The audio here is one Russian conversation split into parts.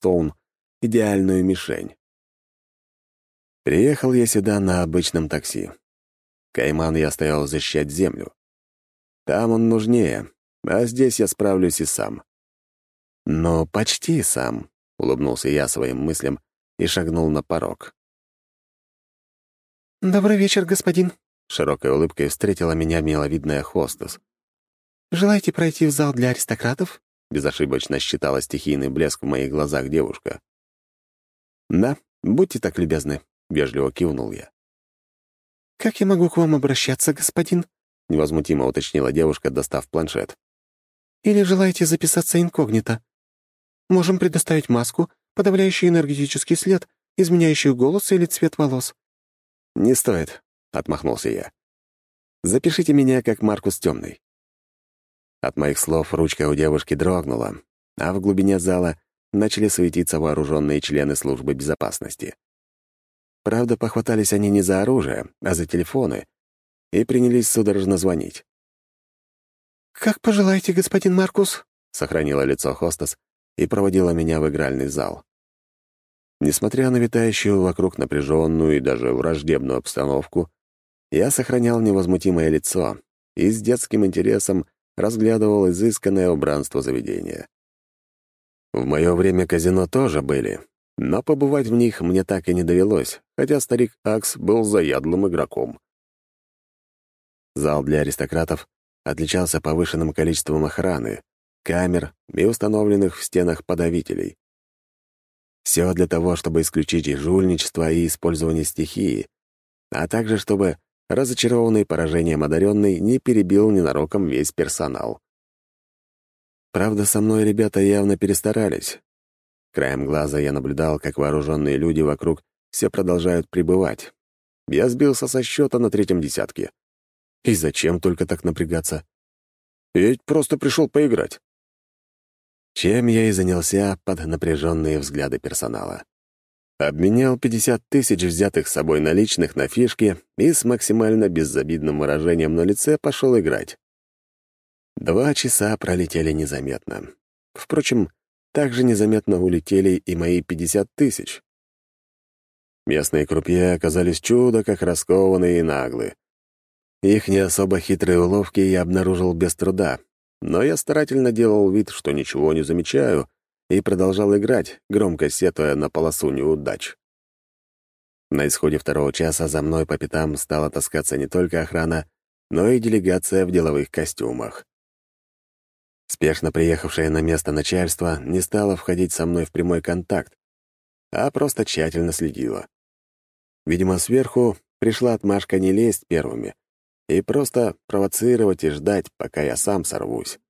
Стоун идеальную мишень. Приехал я сюда на обычном такси. Кайман я стоял защищать землю. Там он нужнее, а здесь я справлюсь и сам. Но почти сам, — улыбнулся я своим мыслям и шагнул на порог. «Добрый вечер, господин», — широкой улыбкой встретила меня миловидная хостес. «Желаете пройти в зал для аристократов?» — безошибочно считала стихийный блеск в моих глазах девушка. «Да, будьте так любезны», — вежливо кивнул я. «Как я могу к вам обращаться, господин?» — невозмутимо уточнила девушка, достав планшет. «Или желаете записаться инкогнито? Можем предоставить маску, подавляющую энергетический след, изменяющую голос или цвет волос». «Не стоит», — отмахнулся я. «Запишите меня как Маркус Темный». От моих слов ручка у девушки дрогнула, а в глубине зала начали светиться вооруженные члены службы безопасности. Правда, похватались они не за оружие, а за телефоны, и принялись судорожно звонить. «Как пожелаете, господин Маркус», — сохранила лицо хостес и проводила меня в игральный зал. Несмотря на витающую вокруг напряженную и даже враждебную обстановку, я сохранял невозмутимое лицо и с детским интересом разглядывал изысканное убранство заведения. В мое время казино тоже были, но побывать в них мне так и не довелось, хотя старик Акс был заядлым игроком. Зал для аристократов отличался повышенным количеством охраны, камер и установленных в стенах подавителей. Все для того, чтобы исключить жульничество, и использование стихии, а также чтобы разочарованный поражением одаренный не перебил ненароком весь персонал. Правда, со мной ребята явно перестарались. Краем глаза я наблюдал, как вооруженные люди вокруг все продолжают пребывать. Я сбился со счета на третьем десятке. И зачем только так напрягаться? Ведь просто пришел поиграть. Чем я и занялся под напряженные взгляды персонала. Обменял 50 тысяч взятых с собой наличных на фишки и с максимально безобидным выражением на лице пошел играть. Два часа пролетели незаметно. Впрочем, также незаметно улетели и мои 50 тысяч. Местные крупье оказались чудо как раскованные и наглые. Их не особо хитрые уловки я обнаружил без труда, но я старательно делал вид, что ничего не замечаю, и продолжал играть, громко сетуя на полосу неудач. На исходе второго часа за мной по пятам стала таскаться не только охрана, но и делегация в деловых костюмах. Спешно приехавшее на место начальство не стало входить со мной в прямой контакт, а просто тщательно следило. Видимо, сверху пришла отмашка не лезть первыми и просто провоцировать и ждать, пока я сам сорвусь.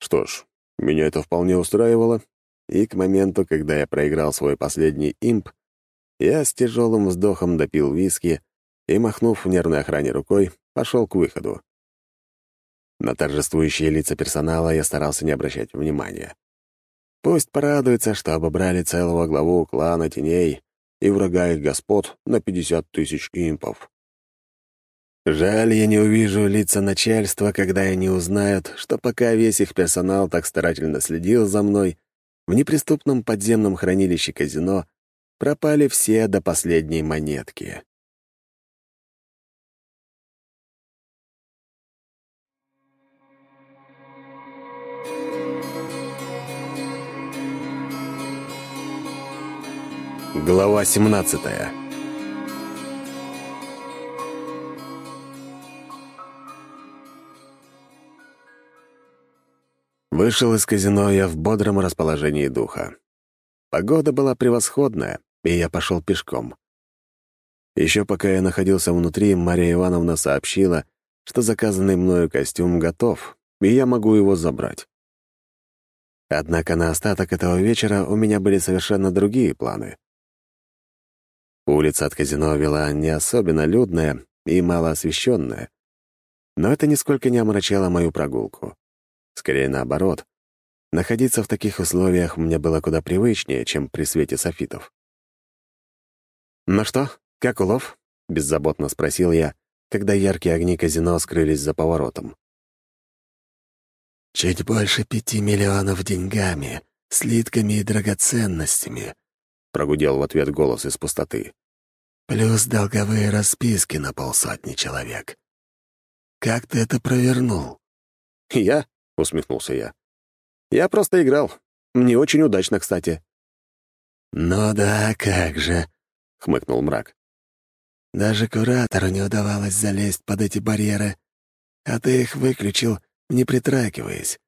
Что ж, меня это вполне устраивало, и к моменту, когда я проиграл свой последний имп, я с тяжелым вздохом допил виски и, махнув в нервной охране рукой, пошел к выходу. На торжествующие лица персонала я старался не обращать внимания. Пусть порадуется, что обобрали целого главу клана теней и врага их господ на 50 тысяч импов. Жаль, я не увижу лица начальства, когда они узнают, что пока весь их персонал так старательно следил за мной, в неприступном подземном хранилище казино пропали все до последней монетки. Глава 17 Вышел из казино я в бодром расположении духа. Погода была превосходная, и я пошел пешком. Еще пока я находился внутри, Мария Ивановна сообщила, что заказанный мною костюм готов, и я могу его забрать. Однако на остаток этого вечера у меня были совершенно другие планы. Улица от казино вела не особенно людная и малоосвещенная, но это нисколько не омрачало мою прогулку. Скорее наоборот. Находиться в таких условиях мне было куда привычнее, чем при свете софитов. «Ну что, как улов?» — беззаботно спросил я, когда яркие огни казино скрылись за поворотом. «Чуть больше пяти миллионов деньгами слитками и драгоценностями», — прогудел в ответ голос из пустоты. «Плюс долговые расписки на полсотни человек. Как ты это провернул?» «Я?» — усмехнулся я. «Я просто играл. Не очень удачно, кстати». «Ну да, как же», — хмыкнул мрак. «Даже куратору не удавалось залезть под эти барьеры, а ты их выключил, не притрагиваясь.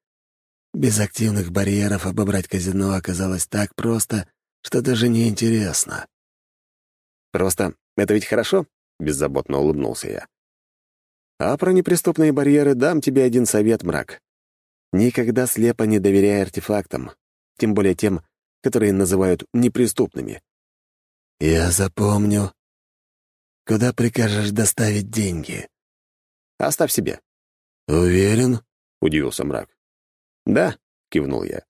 Без активных барьеров обобрать казино оказалось так просто, что даже не интересно. «Просто это ведь хорошо?» — беззаботно улыбнулся я. «А про неприступные барьеры дам тебе один совет, мрак. Никогда слепо не доверяй артефактам, тем более тем, которые называют неприступными». «Я запомню. Куда прикажешь доставить деньги?» «Оставь себе». «Уверен?» — удивился мрак. «Да», — кивнул я.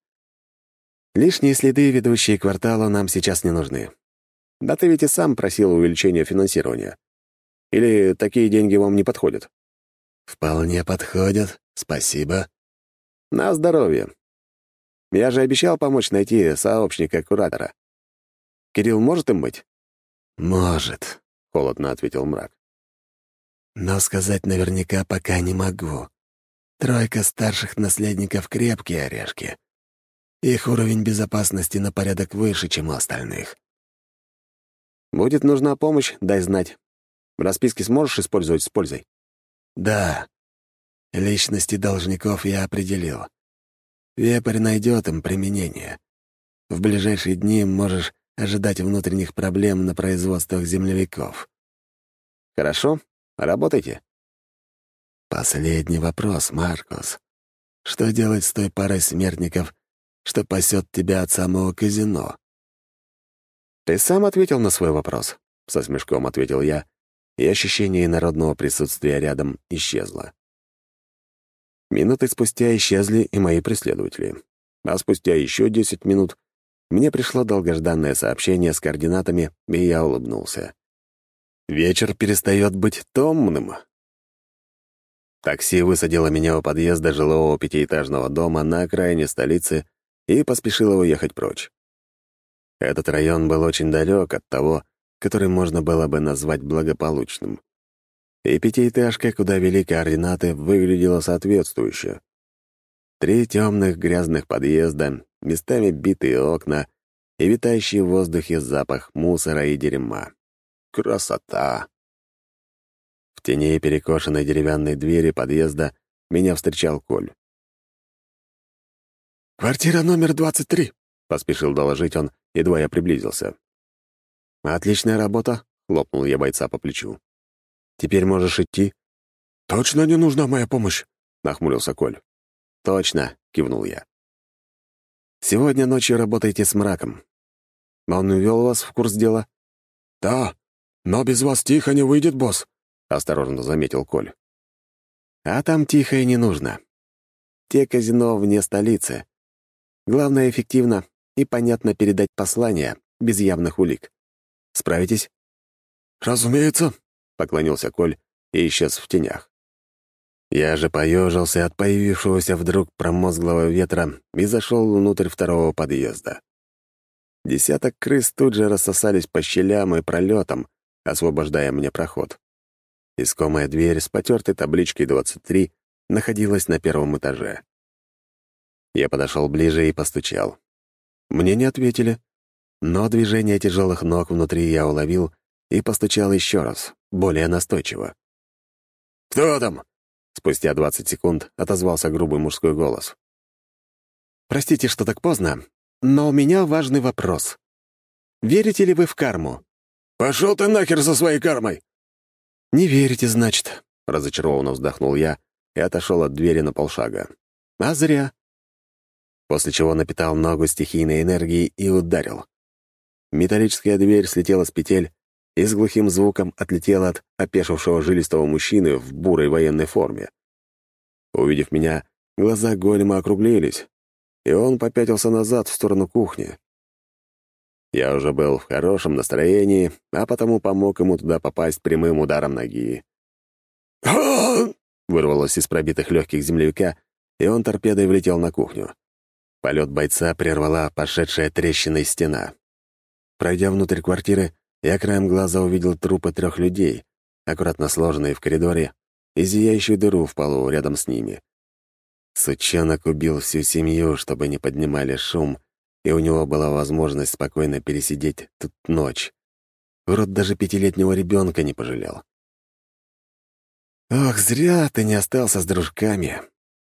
«Лишние следы, ведущие к кварталу, нам сейчас не нужны. Да ты ведь и сам просил увеличения финансирования. Или такие деньги вам не подходят?» «Вполне подходят, спасибо». «На здоровье. Я же обещал помочь найти сообщника-куратора. Кирилл может им быть?» «Может», — холодно ответил мрак. «Но сказать наверняка пока не могу. Тройка старших наследников — крепкие орешки. Их уровень безопасности на порядок выше, чем у остальных. «Будет нужна помощь, дай знать. Расписки сможешь использовать с пользой?» «Да. Личности должников я определил. Вепрь найдет им применение. В ближайшие дни можешь ожидать внутренних проблем на производствах землевиков». «Хорошо. Работайте». Последний вопрос, Маркус. Что делать с той парой смертников, что пасет тебя от самого казино? Ты сам ответил на свой вопрос, со смешком ответил я, и ощущение народного присутствия рядом исчезло. Минуты спустя исчезли и мои преследователи. А спустя еще десять минут мне пришло долгожданное сообщение с координатами, и я улыбнулся. Вечер перестает быть томным. Такси высадило меня у подъезда жилого пятиэтажного дома на окраине столицы и поспешило уехать прочь. Этот район был очень далек от того, который можно было бы назвать благополучным. И пятиэтажка, куда вели координаты, выглядела соответствующе. Три темных грязных подъезда, местами битые окна и витающий в воздухе запах мусора и дерьма. Красота! В тени перекошенной деревянной двери подъезда меня встречал Коль. «Квартира номер 23», — поспешил доложить он, едва я приблизился. «Отличная работа», — хлопнул я бойца по плечу. «Теперь можешь идти». «Точно не нужна моя помощь?» — нахмурился Коль. «Точно», — кивнул я. «Сегодня ночью работайте с мраком. Он увел вас в курс дела?» «Да, но без вас тихо не выйдет, босс», — осторожно заметил Коль. «А там тихо и не нужно. Те казино вне столицы. Главное, эффективно и понятно передать послание, без явных улик. Справитесь?» «Разумеется», — поклонился Коль и исчез в тенях. Я же поежился от появившегося вдруг промозглого ветра и зашел внутрь второго подъезда. Десяток крыс тут же рассосались по щелям и пролетам, освобождая мне проход. Искомая дверь с потертой табличкой 23 находилась на первом этаже. Я подошел ближе и постучал. Мне не ответили, но движение тяжелых ног внутри я уловил и постучал еще раз, более настойчиво. «Кто там?» Спустя 20 секунд отозвался грубый мужской голос. «Простите, что так поздно, но у меня важный вопрос. Верите ли вы в карму?» «Пошел ты нахер со своей кармой!» «Не верите, значит», — разочарованно вздохнул я и отошел от двери на полшага. «А зря». После чего напитал ногу стихийной энергией и ударил. Металлическая дверь слетела с петель и с глухим звуком отлетела от опешившего жилистого мужчины в бурой военной форме. Увидев меня, глаза голема округлились, и он попятился назад в сторону кухни. Я уже был в хорошем настроении, а потому помог ему туда попасть прямым ударом ноги. вырвалось из пробитых легких землевика, и он торпедой влетел на кухню. Полет бойца прервала пошедшая трещиной стена. Пройдя внутрь квартиры, я краем глаза увидел трупы трех людей, аккуратно сложенные в коридоре, и зияющую дыру в полу рядом с ними. Сучонок убил всю семью, чтобы не поднимали шум, и у него была возможность спокойно пересидеть тут ночь. Урод даже пятилетнего ребенка не пожалел. «Ох, зря ты не остался с дружками.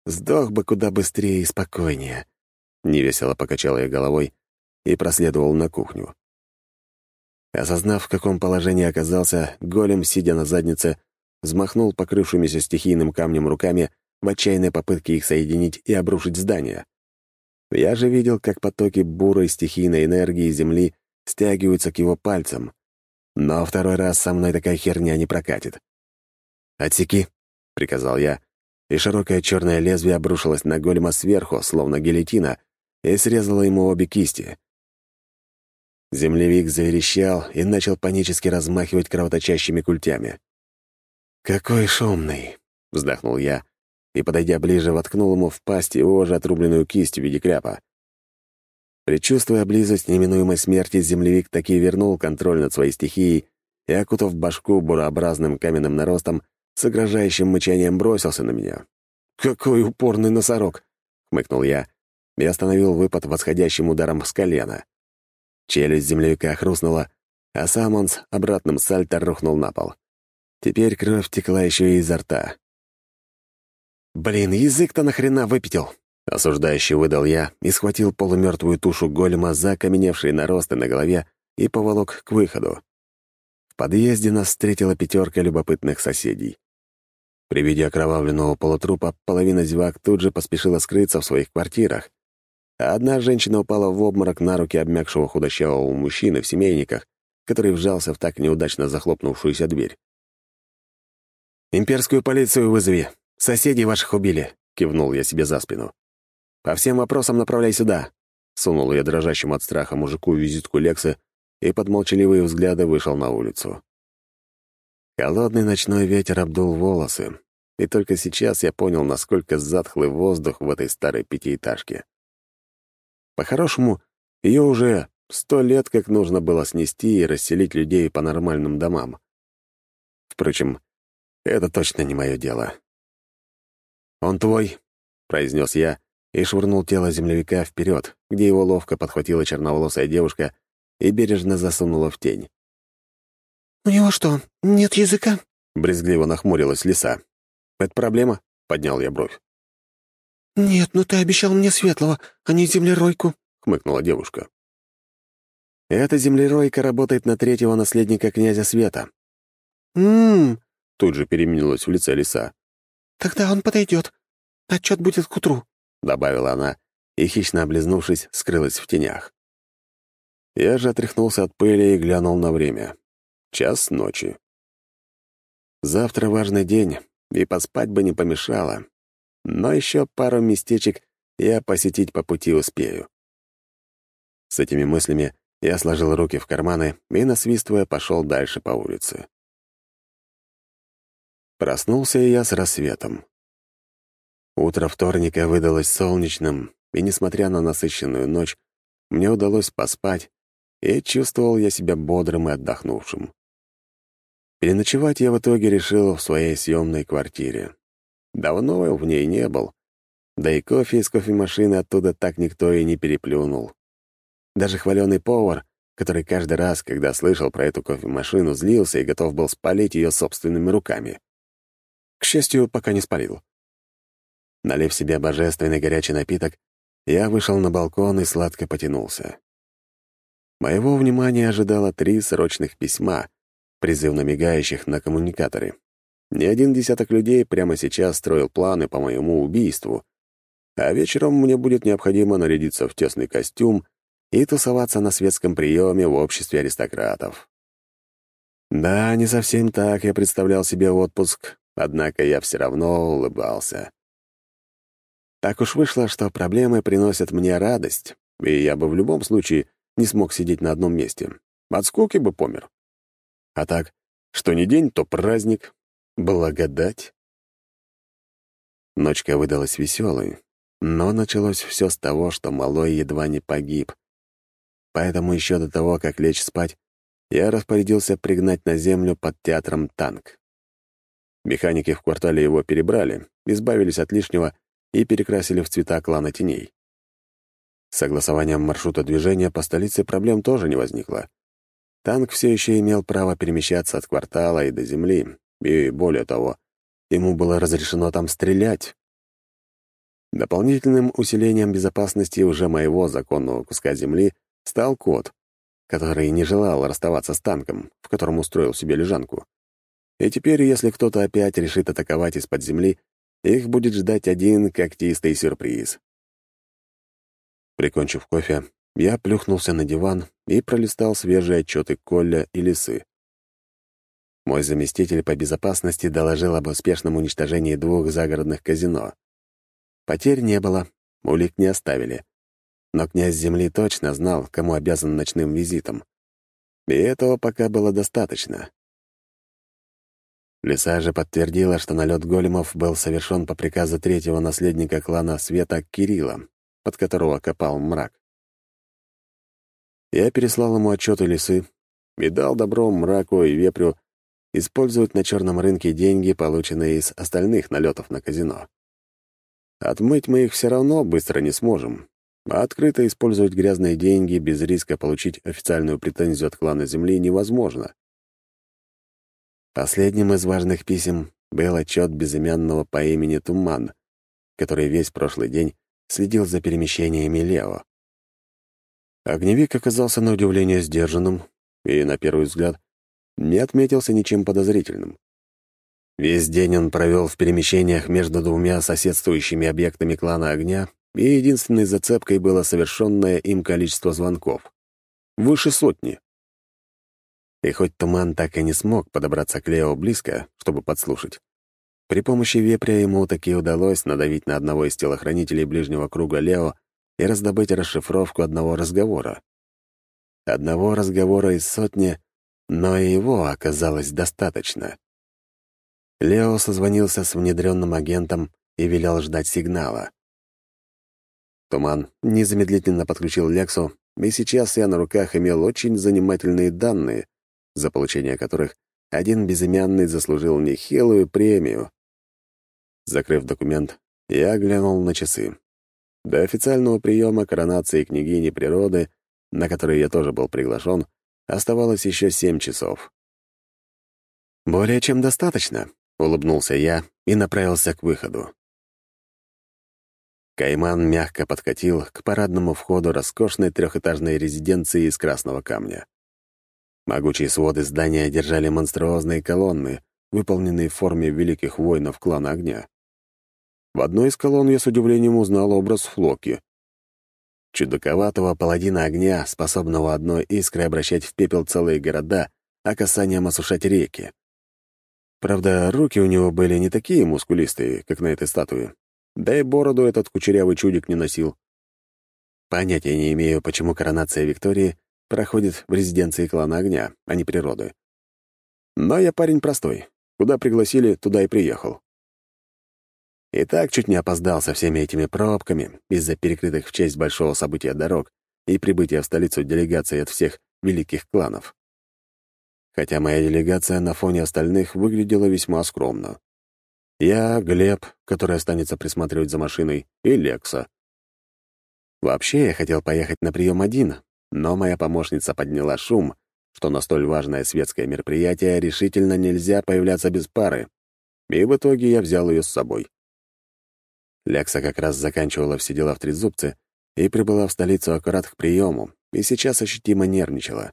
Сдох бы куда быстрее и спокойнее», Невесело покачал я головой и проследовал на кухню. Осознав, в каком положении оказался, голем, сидя на заднице, взмахнул покрывшимися стихийным камнем руками в отчаянной попытке их соединить и обрушить здание. Я же видел, как потоки бурой стихийной энергии Земли стягиваются к его пальцам. Но второй раз со мной такая херня не прокатит. «Отсеки», — приказал я, и широкое черное лезвие обрушилось на голема сверху, словно гильотина, и срезала ему обе кисти. Землевик заверещал и начал панически размахивать кровоточащими культями. «Какой шумный!» — вздохнул я и, подойдя ближе, воткнул ему в пасть его же отрубленную кисть в виде кляпа. Предчувствуя близость неминуемой смерти, землевик таки вернул контроль над своей стихией и, окутав башку бурообразным каменным наростом, с угрожающим мычанием бросился на меня. «Какой упорный носорог!» — хмыкнул я и остановил выпад восходящим ударом с колена. Челюсть землевика хрустнула, а сам он с обратным сальто рухнул на пол. Теперь кровь текла еще и изо рта. «Блин, язык-то нахрена выпятил?» — осуждающий выдал я и схватил полумертвую тушу голема за окаменевшие наросты на голове и поволок к выходу. В подъезде нас встретила пятерка любопытных соседей. При виде окровавленного полутрупа половина зевак тут же поспешила скрыться в своих квартирах, одна женщина упала в обморок на руки обмякшего худощавого мужчины в семейниках, который вжался в так неудачно захлопнувшуюся дверь. «Имперскую полицию вызови. Соседей ваших убили», — кивнул я себе за спину. «По всем вопросам направляй сюда», — сунул я дрожащему от страха мужику визитку Лекса и под молчаливые взгляды вышел на улицу. Холодный ночной ветер обдул волосы, и только сейчас я понял, насколько затхлый воздух в этой старой пятиэтажке. По-хорошему, ее уже сто лет как нужно было снести и расселить людей по нормальным домам. Впрочем, это точно не мое дело. «Он твой», — произнес я и швырнул тело землевика вперед, где его ловко подхватила черноволосая девушка и бережно засунула в тень. «У него что, нет языка?» — брезгливо нахмурилась лиса. «Это проблема?» — поднял я бровь. «Нет, ну ты обещал мне светлого, а не землеройку», — хмыкнула девушка. «Эта землеройка работает на третьего наследника князя Света». «М-м-м», тут же переменилась в лице лиса. «Тогда он подойдет. Отчет будет к утру», — добавила она, и, хищно облизнувшись, скрылась в тенях. Я же отряхнулся от пыли и глянул на время. Час ночи. Завтра важный день, и поспать бы не помешало, но еще пару местечек я посетить по пути успею. С этими мыслями я сложил руки в карманы и, насвистывая, пошел дальше по улице. Проснулся я с рассветом. Утро вторника выдалось солнечным, и, несмотря на насыщенную ночь, мне удалось поспать, и чувствовал я себя бодрым и отдохнувшим. Переночевать я в итоге решил в своей съемной квартире. Давно в ней не был. Да и кофе из кофемашины оттуда так никто и не переплюнул. Даже хваленый повар, который каждый раз, когда слышал про эту кофемашину, злился и готов был спалить ее собственными руками. К счастью, пока не спалил. Налив себе божественный горячий напиток, я вышел на балкон и сладко потянулся. Моего внимания ожидало три срочных письма, призывно мигающих на коммуникаторе. Ни один десяток людей прямо сейчас строил планы по моему убийству, а вечером мне будет необходимо нарядиться в тесный костюм и тусоваться на светском приеме в обществе аристократов. Да, не совсем так я представлял себе отпуск, однако я все равно улыбался. Так уж вышло, что проблемы приносят мне радость, и я бы в любом случае не смог сидеть на одном месте. От скуки бы помер. А так, что не день, то праздник, Благодать. Ночка выдалась веселой, Но началось все с того, что малой едва не погиб. Поэтому еще до того, как лечь спать, я распорядился пригнать на землю под театром танк. Механики в квартале его перебрали, избавились от лишнего и перекрасили в цвета клана теней. С согласованием маршрута движения по столице проблем тоже не возникло. Танк все еще имел право перемещаться от квартала и до земли, и, более того, ему было разрешено там стрелять. Дополнительным усилением безопасности уже моего законного куска земли стал кот, который не желал расставаться с танком, в котором устроил себе лежанку. И теперь, если кто-то опять решит атаковать из-под земли, их будет ждать один когтистый сюрприз. Прикончив кофе, я плюхнулся на диван и пролистал свежие отчеты Колля и Лисы. Мой заместитель по безопасности доложил об успешном уничтожении двух загородных казино. Потерь не было, улик не оставили. Но князь Земли точно знал, кому обязан ночным визитом. И этого пока было достаточно. Лиса же подтвердила, что налет големов был совершен по приказу третьего наследника клана Света Кирилла, под которого копал мрак. Я переслал ему отчеты лисы и дал добро мраку и вепрю использовать на черном рынке деньги, полученные из остальных налетов на казино. Отмыть мы их все равно быстро не сможем, а открыто использовать грязные деньги без риска получить официальную претензию от клана Земли невозможно. Последним из важных писем был отчет безымянного по имени Туман, который весь прошлый день следил за перемещениями Лео. Огневик оказался на удивление сдержанным и, на первый взгляд, не отметился ничем подозрительным. Весь день он провел в перемещениях между двумя соседствующими объектами клана огня, и единственной зацепкой было совершенное им количество звонков. Выше сотни. И хоть Туман так и не смог подобраться к Лео близко, чтобы подслушать, при помощи вепря ему таки удалось надавить на одного из телохранителей ближнего круга Лео и раздобыть расшифровку одного разговора. Одного разговора из сотни, но и его оказалось достаточно. Лео созвонился с внедренным агентом и велел ждать сигнала. Туман незамедлительно подключил Лексу, и сейчас я на руках имел очень занимательные данные, за получение которых один безымянный заслужил нехилую премию. Закрыв документ, я глянул на часы. До официального приема коронации княгини природы, на который я тоже был приглашен, оставалось еще семь часов. «Более чем достаточно», — улыбнулся я и направился к выходу. Кайман мягко подкатил к парадному входу роскошной трехэтажной резиденции из красного камня. Могучие своды здания держали монструозные колонны, выполненные в форме великих воинов клана огня. В одной из колонн я с удивлением узнал образ Флоки. Чудаковатого паладина огня, способного одной искрой обращать в пепел целые города, а касанием осушать реки. Правда, руки у него были не такие мускулистые, как на этой статуе. Да и бороду этот кучерявый чудик не носил. Понятия не имею, почему коронация Виктории проходит в резиденции клана огня, а не природы. Но я парень простой. Куда пригласили, туда и приехал. И так чуть не опоздал со всеми этими пробками из-за перекрытых в честь большого события дорог и прибытия в столицу делегации от всех великих кланов. Хотя моя делегация на фоне остальных выглядела весьма скромно. Я, Глеб, который останется присматривать за машиной, и Лекса. Вообще, я хотел поехать на прием один, но моя помощница подняла шум, что на столь важное светское мероприятие решительно нельзя появляться без пары, и в итоге я взял ее с собой. Лекса как раз заканчивала все дела в Трезубце и прибыла в столицу аккурат к приему, и сейчас ощутимо нервничала.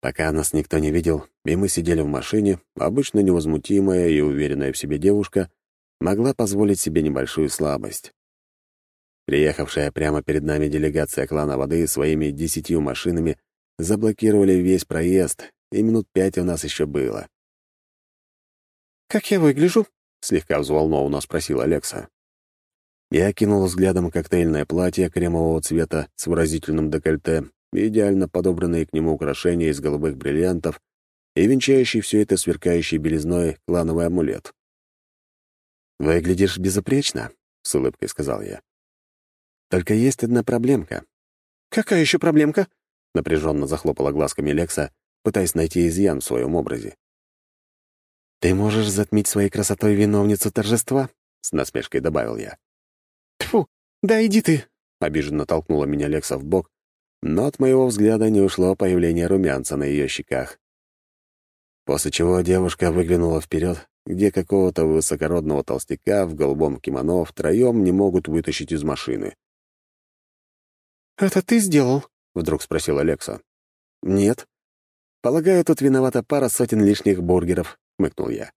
Пока нас никто не видел, и мы сидели в машине, обычно невозмутимая и уверенная в себе девушка могла позволить себе небольшую слабость. Приехавшая прямо перед нами делегация клана воды своими десятью машинами заблокировали весь проезд, и минут пять у нас еще было. «Как я выгляжу?» — слегка взволнованно спросил Алекса. Я кинул взглядом коктейльное платье кремового цвета с выразительным декольте, идеально подобранные к нему украшения из голубых бриллиантов и венчающий все это сверкающий белизной клановый амулет. «Выглядишь безупречно», — с улыбкой сказал я. «Только есть одна проблемка». «Какая еще проблемка?» — напряженно захлопала глазками Лекса, пытаясь найти изъян в своем образе. «Ты можешь затмить своей красотой виновницу торжества?» — с насмешкой добавил я. «Тьфу, да иди ты!» — обиженно толкнула меня Лекса в бок, но от моего взгляда не ушло появление румянца на ее щеках. После чего девушка выглянула вперед, где какого-то высокородного толстяка в голубом кимоно втроем не могут вытащить из машины. «Это ты сделал?» — вдруг спросила Лекса. «Нет. Полагаю, тут виновата пара сотен лишних бургеров», — хмыкнул я.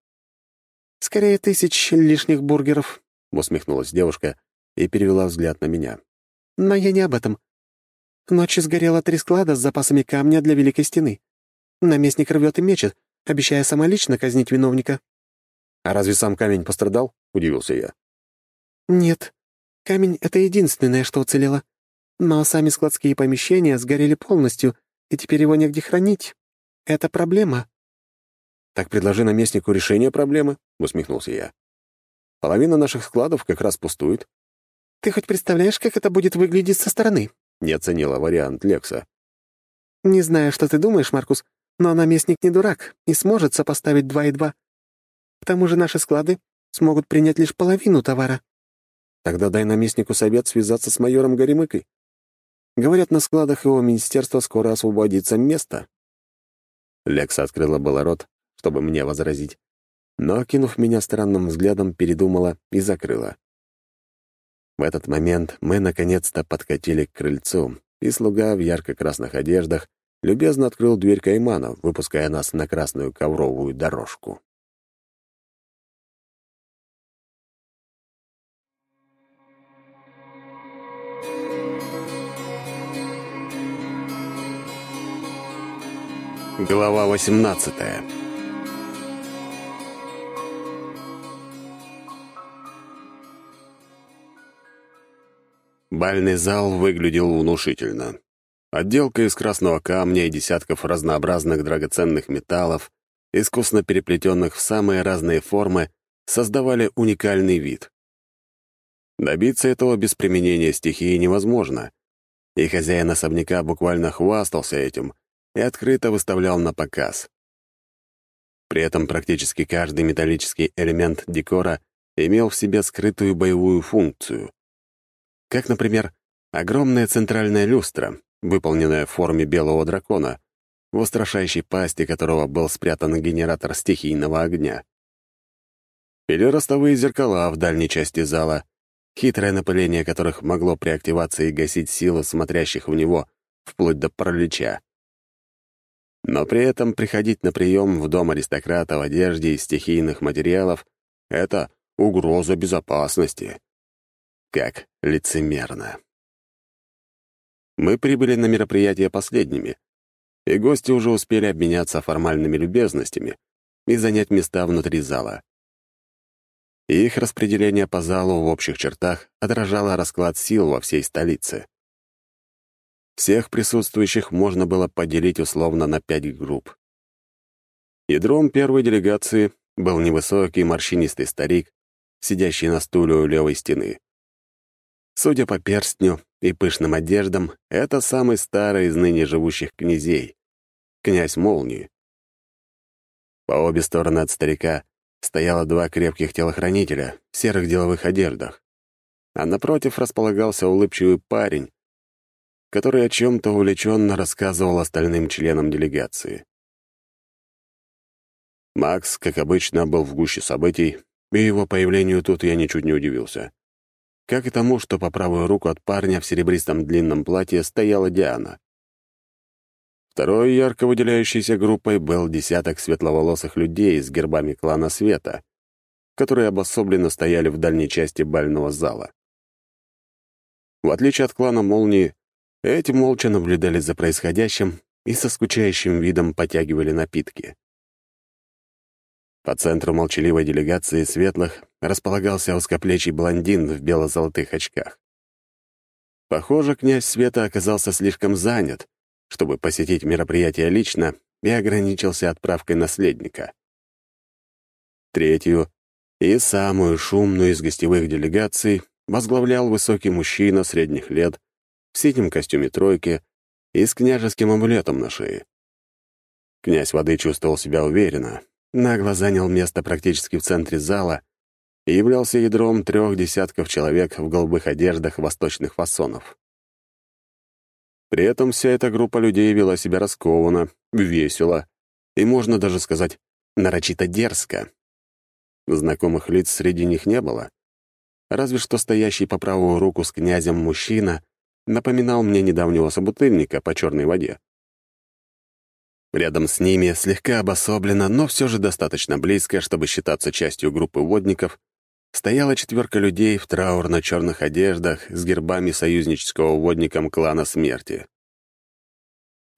«Скорее тысяч лишних бургеров», — усмехнулась девушка и перевела взгляд на меня. «Но я не об этом. Ночью сгорело три склада с запасами камня для Великой Стены. Наместник рвет и мечет, обещая самолично казнить виновника». «А разве сам камень пострадал?» — удивился я. «Нет. Камень — это единственное, что уцелело. Но сами складские помещения сгорели полностью, и теперь его негде хранить. Это проблема». «Так предложи наместнику решение проблемы», — усмехнулся я. «Половина наших складов как раз пустует». «Ты хоть представляешь, как это будет выглядеть со стороны?» — не оценила вариант Лекса. «Не знаю, что ты думаешь, Маркус, но наместник не дурак и сможет сопоставить два и два. К тому же наши склады смогут принять лишь половину товара». «Тогда дай наместнику совет связаться с майором Горемыкой. Говорят, на складах его министерства скоро освободится место». Лекса открыла было рот, чтобы мне возразить, но, окинув меня странным взглядом, передумала и закрыла. В этот момент мы наконец-то подкатили к крыльцу, и слуга в ярко-красных одеждах любезно открыл дверь Каймана, выпуская нас на красную ковровую дорожку. Глава 18 Бальный зал выглядел внушительно. Отделка из красного камня и десятков разнообразных драгоценных металлов, искусно переплетенных в самые разные формы, создавали уникальный вид. Добиться этого без применения стихии невозможно, и хозяин особняка буквально хвастался этим — и открыто выставлял на показ. При этом практически каждый металлический элемент декора имел в себе скрытую боевую функцию. Как, например, огромная центральная люстра, выполненная в форме белого дракона, в устрашающей пасти которого был спрятан генератор стихийного огня. Или ростовые зеркала в дальней части зала, хитрое напыление которых могло при активации гасить силы смотрящих в него, вплоть до паралича. Но при этом приходить на прием в дом аристократа в одежде из стихийных материалов — это угроза безопасности. Как лицемерно. Мы прибыли на мероприятие последними, и гости уже успели обменяться формальными любезностями и занять места внутри зала. Их распределение по залу в общих чертах отражало расклад сил во всей столице. Всех присутствующих можно было поделить условно на пять групп. Ядром первой делегации был невысокий морщинистый старик, сидящий на стуле у левой стены. Судя по перстню и пышным одеждам, это самый старый из ныне живущих князей — князь Молнии. По обе стороны от старика стояло два крепких телохранителя в серых деловых одеждах, а напротив располагался улыбчивый парень, который о чем-то увлеченно рассказывал остальным членам делегации. Макс, как обычно, был в гуще событий, и его появлению тут я ничуть не удивился. Как и тому, что по правую руку от парня в серебристом длинном платье стояла Диана. Второй ярко выделяющейся группой был десяток светловолосых людей с гербами клана Света, которые обособленно стояли в дальней части бального зала. В отличие от клана Молнии, эти молча наблюдали за происходящим и со скучающим видом потягивали напитки. По центру молчаливой делегации светлых располагался узкоплечий блондин в бело-золотых очках. Похоже, князь Света оказался слишком занят, чтобы посетить мероприятие лично, и ограничился отправкой наследника. Третью и самую шумную из гостевых делегаций возглавлял высокий мужчина средних лет в синем костюме тройки и с княжеским амулетом на шее. Князь воды чувствовал себя уверенно, нагло занял место практически в центре зала и являлся ядром трех десятков человек в голубых одеждах восточных фасонов. При этом вся эта группа людей вела себя раскованно, весело и, можно даже сказать, нарочито дерзко. Знакомых лиц среди них не было, разве что стоящий по правую руку с князем мужчина напоминал мне недавнего собутыльника по черной воде. Рядом с ними, слегка обособленно, но все же достаточно близко, чтобы считаться частью группы водников, стояла четверка людей в траурно-черных одеждах с гербами союзнического водником клана смерти.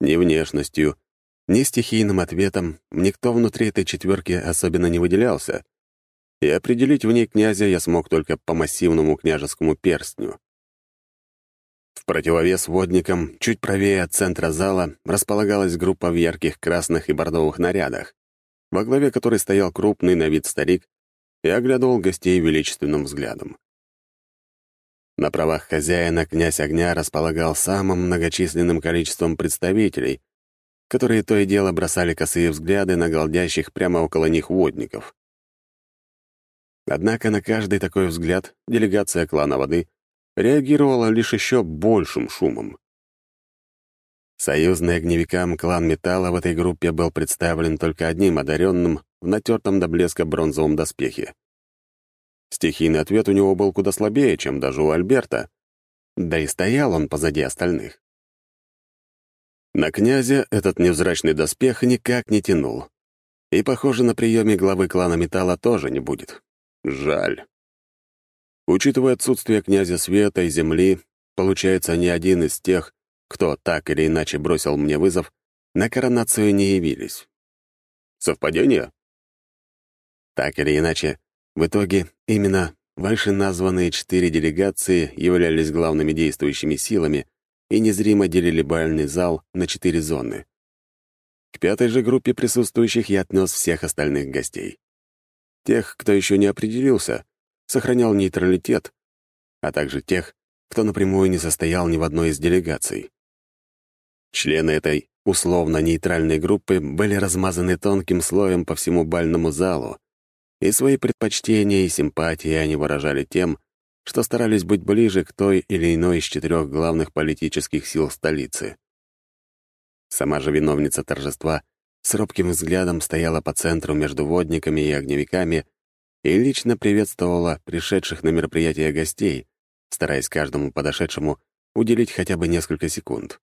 Ни внешностью, ни стихийным ответом никто внутри этой четверки особенно не выделялся, и определить в ней князя я смог только по массивному княжескому перстню. В противовес водникам, чуть правее от центра зала, располагалась группа в ярких красных и бордовых нарядах, во главе которой стоял крупный на вид старик и оглядывал гостей величественным взглядом. На правах хозяина князь огня располагал самым многочисленным количеством представителей, которые то и дело бросали косые взгляды на голдящих прямо около них водников. Однако на каждый такой взгляд делегация клана воды реагировала лишь еще большим шумом. Союзный огневикам клан металла в этой группе был представлен только одним одаренным в натертом до блеска бронзовом доспехе. Стихийный ответ у него был куда слабее, чем даже у Альберта, да и стоял он позади остальных. На князя этот невзрачный доспех никак не тянул. И, похоже, на приеме главы клана Металла тоже не будет. Жаль. Учитывая отсутствие князя света и земли, получается, ни один из тех, кто так или иначе бросил мне вызов, на коронацию не явились. Совпадение? Так или иначе, в итоге именно вышеназванные четыре делегации являлись главными действующими силами и незримо делили бальный зал на четыре зоны. К пятой же группе присутствующих я отнес всех остальных гостей. Тех, кто еще не определился, сохранял нейтралитет, а также тех, кто напрямую не состоял ни в одной из делегаций. Члены этой условно-нейтральной группы были размазаны тонким слоем по всему бальному залу, и свои предпочтения и симпатии они выражали тем, что старались быть ближе к той или иной из четырех главных политических сил столицы. Сама же виновница торжества с робким взглядом стояла по центру между водниками и огневиками и лично приветствовала пришедших на мероприятие гостей, стараясь каждому подошедшему уделить хотя бы несколько секунд.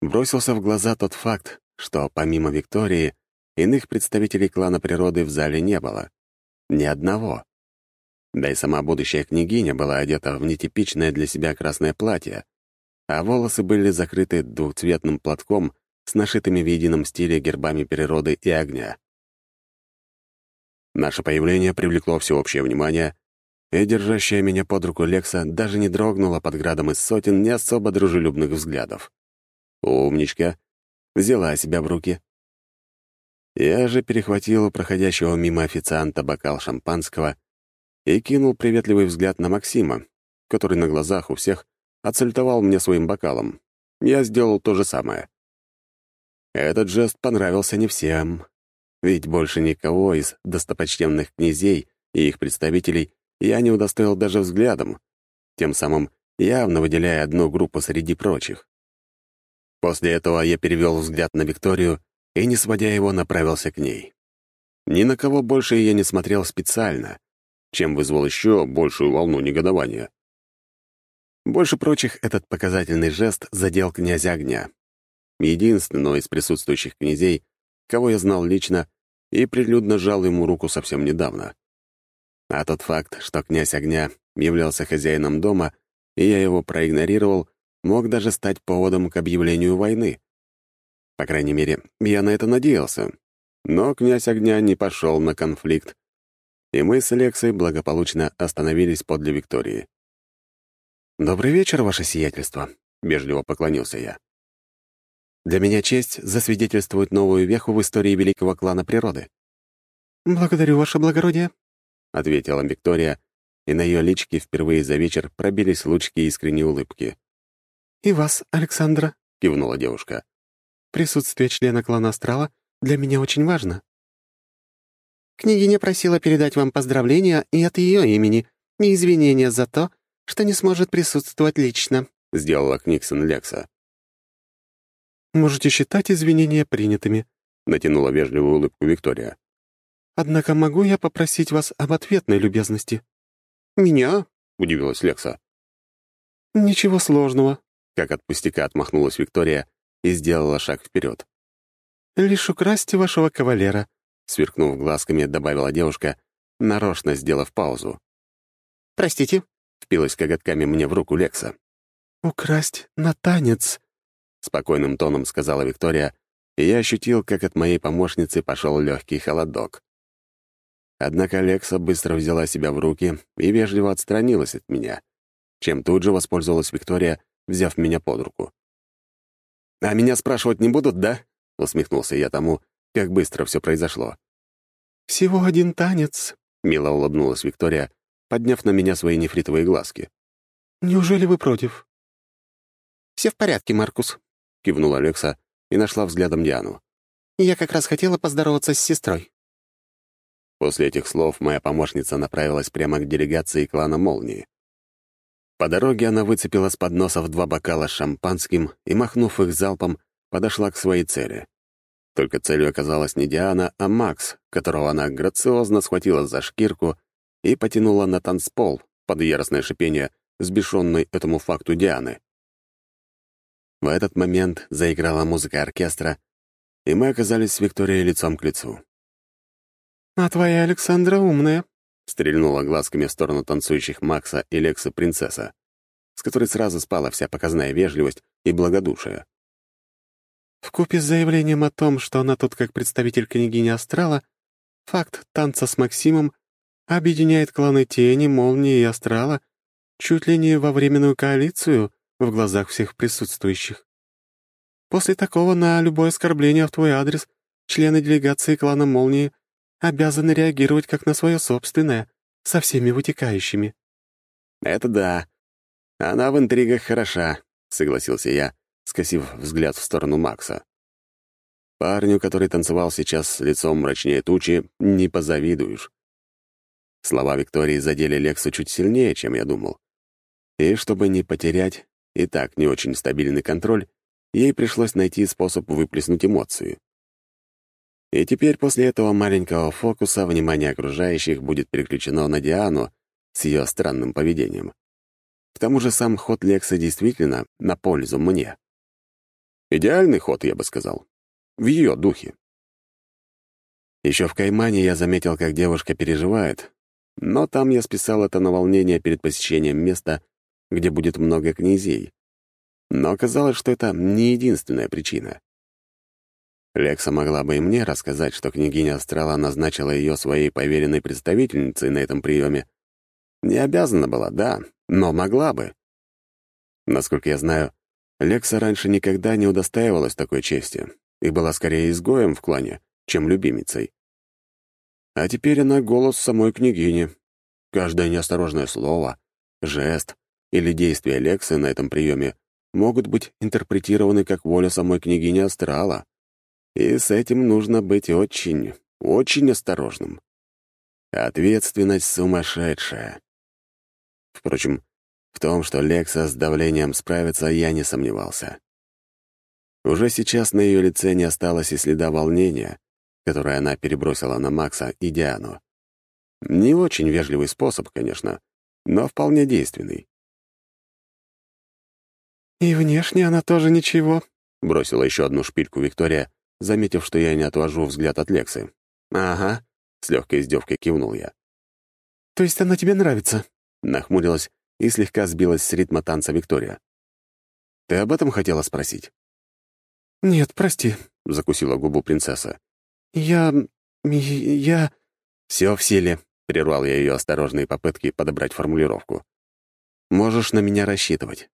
Бросился в глаза тот факт, что помимо Виктории иных представителей клана природы в зале не было. Ни одного. Да и сама будущая княгиня была одета в нетипичное для себя красное платье, а волосы были закрыты двухцветным платком с нашитыми в едином стиле гербами природы и огня. Наше появление привлекло всеобщее внимание, и держащая меня под руку Лекса даже не дрогнула под градом из сотен не особо дружелюбных взглядов. Умничка. Взяла себя в руки. Я же перехватил у проходящего мимо официанта бокал шампанского и кинул приветливый взгляд на Максима, который на глазах у всех отсультовал мне своим бокалом. Я сделал то же самое. Этот жест понравился не всем, ведь больше никого из достопочтенных князей и их представителей я не удостоил даже взглядом, тем самым явно выделяя одну группу среди прочих. После этого я перевел взгляд на Викторию и, не сводя его, направился к ней. Ни на кого больше я не смотрел специально, чем вызвал еще большую волну негодования. Больше прочих этот показательный жест задел князя огня, единственного из присутствующих князей, кого я знал лично и прилюдно жал ему руку совсем недавно. А тот факт, что князь огня являлся хозяином дома, и я его проигнорировал, мог даже стать поводом к объявлению войны. По крайней мере, я на это надеялся. Но князь огня не пошел на конфликт, и мы с Алексой благополучно остановились подле Виктории. «Добрый вечер, ваше сиятельство», — вежливо поклонился я. Для меня честь засвидетельствовать новую веху в истории великого клана природы». «Благодарю, ваше благородие», — ответила Виктория и на ее личке впервые за вечер пробились лучки искренней улыбки. «И вас, Александра», — кивнула девушка. «Присутствие члена клана Астрала для меня очень важно». Княгиня просила передать вам поздравления и от ее имени, и извинения за то, что не сможет присутствовать лично», — сделала Книксон Лекса. «Можете считать извинения принятыми», — натянула вежливую улыбку Виктория. «Однако могу я попросить вас об ответной любезности?» «Меня?» — удивилась Лекса. «Ничего сложного», — как от пустяка отмахнулась Виктория и сделала шаг вперед. «Лишь украсть вашего кавалера», — сверкнув глазками, добавила девушка, нарочно сделав паузу. «Простите?» — впилась коготками мне в руку Лекса. «Украсть на танец», — спокойным тоном сказала Виктория, и я ощутил, как от моей помощницы пошел легкий холодок. Однако Лекса быстро взяла себя в руки и вежливо отстранилась от меня, чем тут же воспользовалась Виктория, взяв меня под руку. «А меня спрашивать не будут, да?» — усмехнулся я тому, как быстро все произошло. «Всего один танец», — мило улыбнулась Виктория, подняв на меня свои нефритовые глазки. «Неужели вы против?» «Все в порядке, Маркус», — кивнула Алекса и нашла взглядом Диану. «Я как раз хотела поздороваться с сестрой». После этих слов моя помощница направилась прямо к делегации клана Молнии. По дороге она выцепила с подносов два бокала с шампанским и, махнув их залпом, подошла к своей цели. Только целью оказалась не Диана, а Макс, которого она грациозно схватила за шкирку и потянула на танцпол под яростное шипение сбешенной этому факту Дианы. В этот момент заиграла музыка оркестра, и мы оказались с Викторией лицом к лицу. «А твоя Александра умная», — стрельнула глазками в сторону танцующих Макса и Лекса принцесса, с которой сразу спала вся показная вежливость и благодушие. Вкупе с заявлением о том, что она тут как представитель княгини Астрала, факт танца с Максимом объединяет кланы Тени, Молнии и Астрала чуть ли не во временную коалицию в глазах всех присутствующих. После такого на любое оскорбление в твой адрес члены делегации клана Молнии обязаны реагировать как на свое собственное, со всеми вытекающими». «Это да. Она в интригах хороша», — согласился я, скосив взгляд в сторону Макса. Парню, который танцевал сейчас с лицом мрачнее тучи, не позавидуешь. Слова Виктории задели Лексу чуть сильнее, чем я думал. И чтобы не потерять и так не очень стабильный контроль, ей пришлось найти способ выплеснуть эмоции. И теперь после этого маленького фокуса внимание окружающих будет переключено на Диану с ее странным поведением. К тому же сам ход Лекса действительно на пользу мне. Идеальный ход, я бы сказал. В ее духе. Еще в Каймане я заметил, как девушка переживает, но там я списал это на волнение перед посещением места, где будет много князей. Но оказалось, что это не единственная причина. Лекса могла бы и мне рассказать, что княгиня Астрала назначила ее своей поверенной представительницей на этом приеме. Не обязана была, да, но могла бы. Насколько я знаю, Лекса раньше никогда не удостаивалась такой чести и была скорее изгоем в клане, чем любимицей. А теперь она голос самой княгини. Каждое неосторожное слово, жест или действие Лексы на этом приеме могут быть интерпретированы как воля самой княгини Астрала. И с этим нужно быть очень, очень осторожным. Ответственность сумасшедшая. Впрочем, в том, что Лекса с давлением справится, я не сомневался. Уже сейчас на ее лице не осталось и следа волнения, которое она перебросила на Макса и Диану. Не очень вежливый способ, конечно, но вполне действенный. «И внешне она тоже ничего», — бросила еще одну шпильку Виктория, заметив, что я не отвожу взгляд от Лексы. «Ага», — с легкой издевкой кивнул я. «То есть она тебе нравится?» — нахмурилась и слегка сбилась с ритма танца Виктория. «Ты об этом хотела спросить?» «Нет, прости», — закусила губу принцесса. «Я... я...» «Все в силе», — прервал я ее осторожные попытки подобрать формулировку. «Можешь на меня рассчитывать».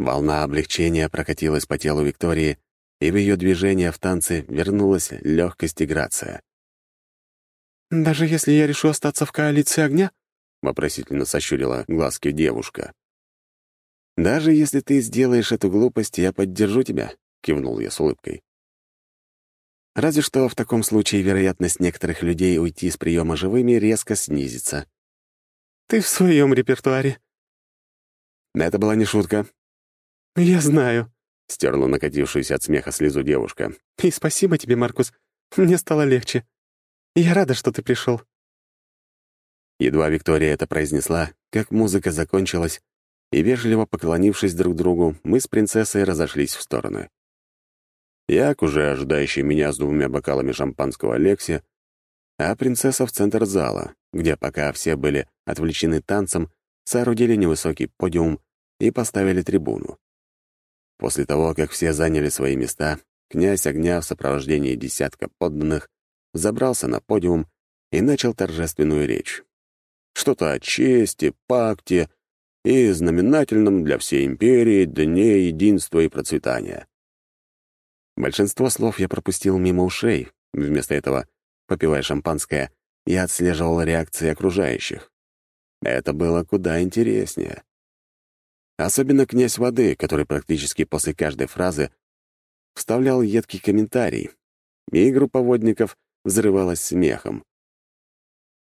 Волна облегчения прокатилась по телу Виктории, и в ее движение в танце вернулась легкость и грация. «Даже если я решу остаться в коалиции огня?» — вопросительно сощурила глазки девушка. «Даже если ты сделаешь эту глупость, я поддержу тебя», — кивнул я с улыбкой. «Разве что в таком случае вероятность некоторых людей уйти с приема живыми резко снизится». «Ты в своем репертуаре». Это была не шутка. «Я знаю», — стерла накатившуюся от смеха слезу девушка. «И спасибо тебе, Маркус. Мне стало легче. Я рада, что ты пришел. Едва Виктория это произнесла, как музыка закончилась, и, вежливо поклонившись друг другу, мы с принцессой разошлись в стороны. Як, уже ожидающий меня с двумя бокалами шампанского Алекси, а принцесса в центр зала, где, пока все были отвлечены танцем, соорудили невысокий подиум и поставили трибуну. После того, как все заняли свои места, князь огня в сопровождении десятка подданных забрался на подиум и начал торжественную речь. Что-то о чести, пакте и знаменательном для всей империи дне единства и процветания. Большинство слов я пропустил мимо ушей. Вместо этого, попивая шампанское, я отслеживал реакции окружающих. Это было куда интереснее. Особенно князь воды, который практически после каждой фразы вставлял едкий комментарий, и группа водников взрывалась смехом.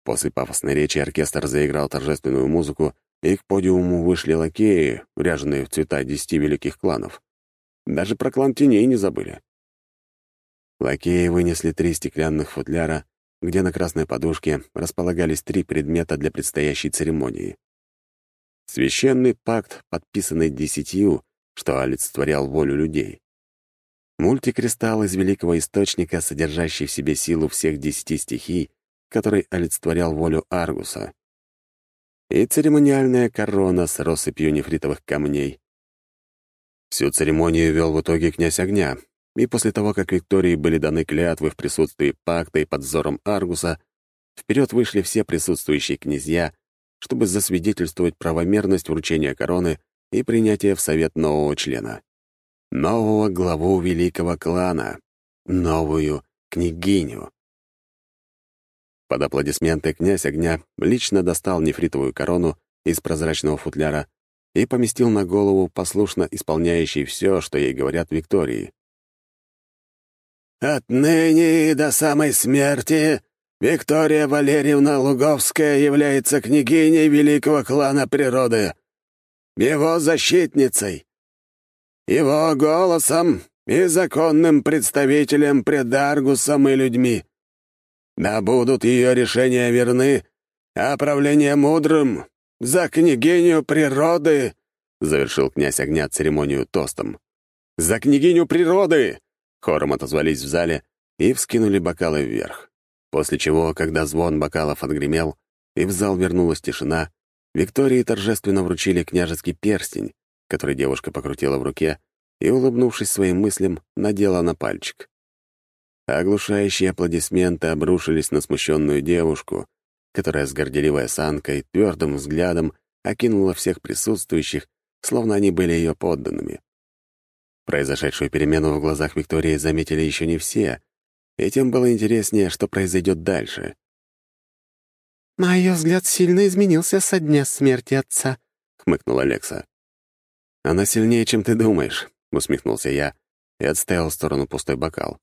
После пафосной речи оркестр заиграл торжественную музыку, и к подиуму вышли лакеи, ряженые в цвета десяти великих кланов. Даже про клан теней не забыли. Лакеи вынесли три стеклянных футляра, где на красной подушке располагались три предмета для предстоящей церемонии. Священный пакт, подписанный десятью, что олицетворял волю людей. Мультикристалл из великого источника, содержащий в себе силу всех десяти стихий, который олицетворял волю Аргуса. И церемониальная корона с россыпью нефритовых камней. Всю церемонию вел в итоге князь огня, и после того, как Виктории были даны клятвы в присутствии пакта и под взором Аргуса, вперед вышли все присутствующие князья, чтобы засвидетельствовать правомерность вручения короны и принятия в совет нового члена. Нового главу великого клана, новую княгиню. Под аплодисменты князь огня лично достал нефритовую корону из прозрачного футляра и поместил на голову послушно исполняющий все, что ей говорят Виктории. «Отныне до самой смерти Виктория Валерьевна Луговская является княгиней великого клана природы, его защитницей, его голосом и законным представителем пред Аргусом и людьми. Да будут ее решения верны, а правление мудрым за княгиню природы!» — завершил князь огня церемонию тостом. «За княгиню природы!» — хором отозвались в зале и вскинули бокалы вверх. После чего, когда звон бокалов отгремел, и в зал вернулась тишина, Виктории торжественно вручили княжеский перстень, который девушка покрутила в руке и, улыбнувшись своим мыслям, надела на пальчик. Оглушающие аплодисменты обрушились на смущенную девушку, которая с горделивой осанкой, твердым взглядом окинула всех присутствующих, словно они были ее подданными. Произошедшую перемену в глазах Виктории заметили еще не все, и тем было интереснее, что произойдет дальше. «На ее взгляд сильно изменился со дня смерти отца», — хмыкнула Алекса. «Она сильнее, чем ты думаешь», — усмехнулся я и отставил в сторону пустой бокал.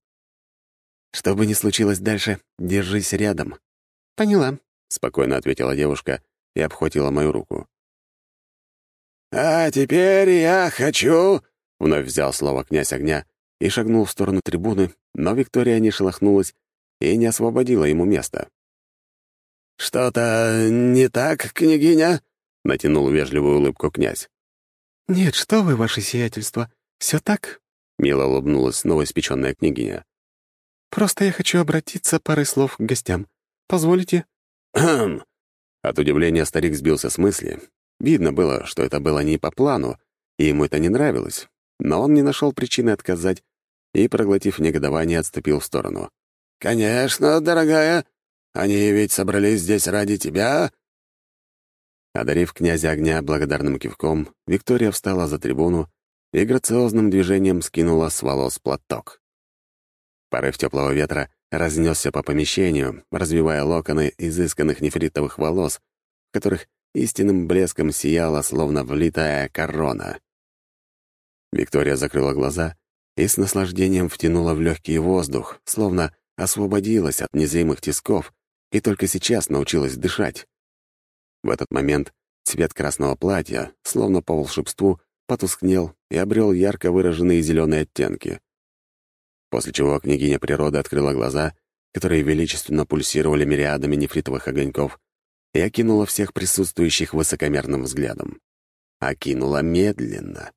Что бы ни случилось дальше, держись рядом». «Поняла», — спокойно ответила девушка и обхватила мою руку. «А теперь я хочу...» — вновь взял слово князь огня и шагнул в сторону трибуны, но Виктория не шелохнулась и не освободила ему место. «Что-то не так, княгиня?» — натянул вежливую улыбку князь. «Нет, что вы, ваше сиятельство, все так?» — мило улыбнулась новоиспеченная княгиня. Просто я хочу обратиться парой слов к гостям. Позволите?» «Хм!» От удивления старик сбился с мысли. Видно было, что это было не по плану, и ему это не нравилось. Но он не нашел причины отказать и, проглотив негодование, отступил в сторону. «Конечно, дорогая. Они ведь собрались здесь ради тебя». Одарив князя огня благодарным кивком, Виктория встала за трибуну и грациозным движением скинула с волос платок. Порыв теплого ветра разнесся по помещению, развивая локоны изысканных нефритовых волос, в которых истинным блеском сияла, словно влитая корона. Виктория закрыла глаза и с наслаждением втянула в легкий воздух, словно освободилась от незримых тисков и только сейчас научилась дышать. В этот момент цвет красного платья, словно по волшебству, потускнел и обрел ярко выраженные зеленые оттенки. После чего княгиня природы открыла глаза, которые величественно пульсировали мириадами нефритовых огоньков, и окинула всех присутствующих высокомерным взглядом. Окинула медленно,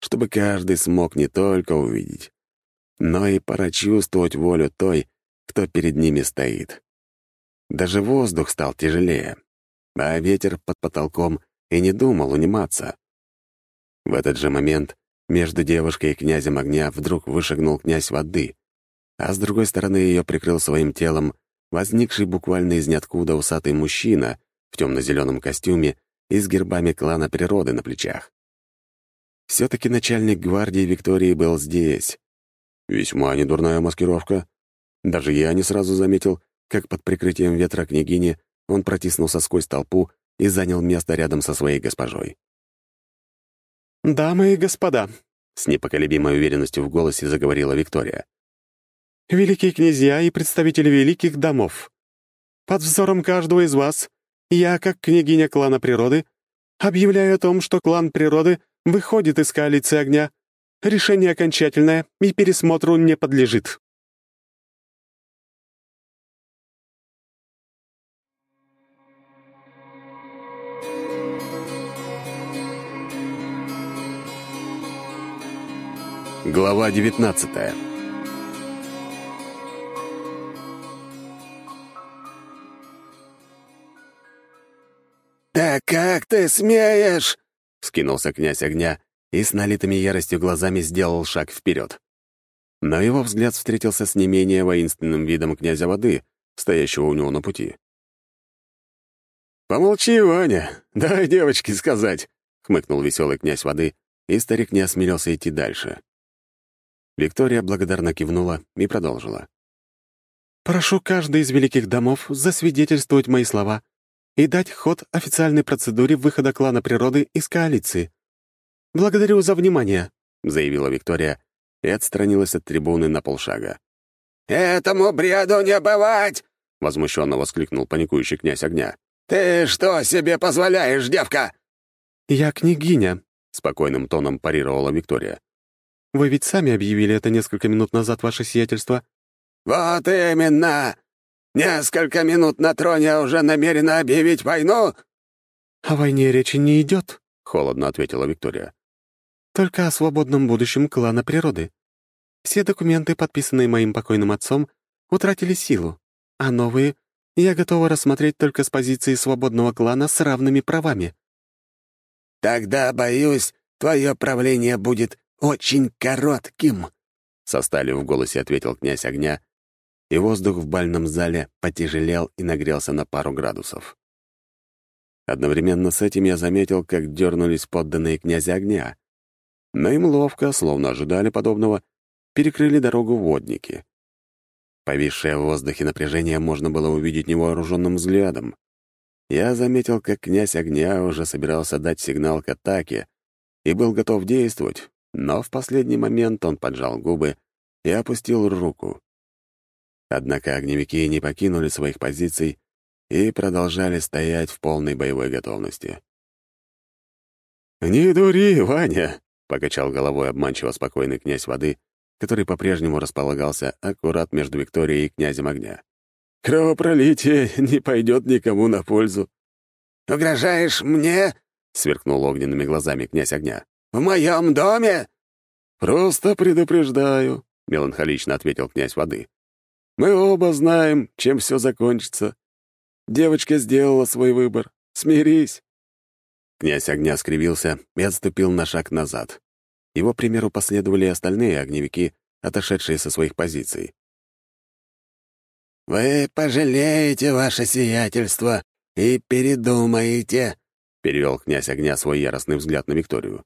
чтобы каждый смог не только увидеть, но и прочувствовать волю той, кто перед ними стоит. Даже воздух стал тяжелее, а ветер под потолком и не думал униматься. В этот же момент между девушкой и князем огня вдруг вышагнул князь воды, а с другой стороны ее прикрыл своим телом возникший буквально из ниоткуда усатый мужчина в темно-зеленом костюме и с гербами клана природы на плечах. Все-таки начальник гвардии Виктории был здесь. Весьма недурная маскировка. Даже я не сразу заметил, как под прикрытием ветра княгини он протиснулся сквозь толпу и занял место рядом со своей госпожой. «Дамы и господа», — с непоколебимой уверенностью в голосе заговорила Виктория. «Великие князья и представители великих домов. Под взором каждого из вас я, как княгиня клана природы, объявляю о том, что клан природы выходит из коалиции огня. Решение окончательное и пересмотру не подлежит». Глава 19 «Да как ты смеешь?» — скинулся князь огня и с налитыми яростью глазами сделал шаг вперед. Но его взгляд встретился с не менее воинственным видом князя воды, стоящего у него на пути. «Помолчи, Ваня, дай девочке сказать», — хмыкнул веселый князь воды, и старик не осмелился идти дальше. Виктория благодарно кивнула и продолжила. «Прошу каждый из великих домов засвидетельствовать мои слова и дать ход официальной процедуре выхода клана природы из коалиции. Благодарю за внимание», — заявила Виктория и отстранилась от трибуны на полшага. «Этому бреду не бывать!» — возмущенно воскликнул паникующий князь огня. «Ты что себе позволяешь, девка?» «Я княгиня», — спокойным тоном парировала Виктория. Вы ведь сами объявили это несколько минут назад, ваше сиятельство». «Вот именно! Несколько минут на троне а уже намерена объявить войну?» «О войне речи не идет», — холодно ответила Виктория. «Только о свободном будущем клана природы. Все документы, подписанные моим покойным отцом, утратили силу, а новые я готова рассмотреть только с позиции свободного клана с равными правами». «Тогда, боюсь, твое правление будет очень коротким», — со сталью в голосе ответил князь огня, и воздух в бальном зале потяжелел и нагрелся на пару градусов. Одновременно с этим я заметил, как дернулись подданные князя огня. Но им ловко, словно ожидали подобного, перекрыли дорогу водники. Повисшее в воздухе напряжение можно было увидеть невооруженным взглядом. Я заметил, как князь огня уже собирался дать сигнал к атаке и был готов действовать, но в последний момент он поджал губы и опустил руку. Однако огневики не покинули своих позиций и продолжали стоять в полной боевой готовности. «Не дури, Ваня!» — покачал головой обманчиво спокойный князь воды, который по-прежнему располагался аккурат между Викторией и князем огня. «Кровопролитие не пойдет никому на пользу». «Угрожаешь мне?» — сверкнул огненными глазами князь огня. В моем доме?» «Просто предупреждаю», — меланхолично ответил князь воды. «Мы оба знаем, чем все закончится. Девочка сделала свой выбор. Смирись». Князь огня скривился и отступил на шаг назад. Его примеру последовали и остальные огневики, отошедшие со своих позиций. «Вы пожалеете ваше сиятельство и передумаете», — перевел князь огня свой яростный взгляд на Викторию.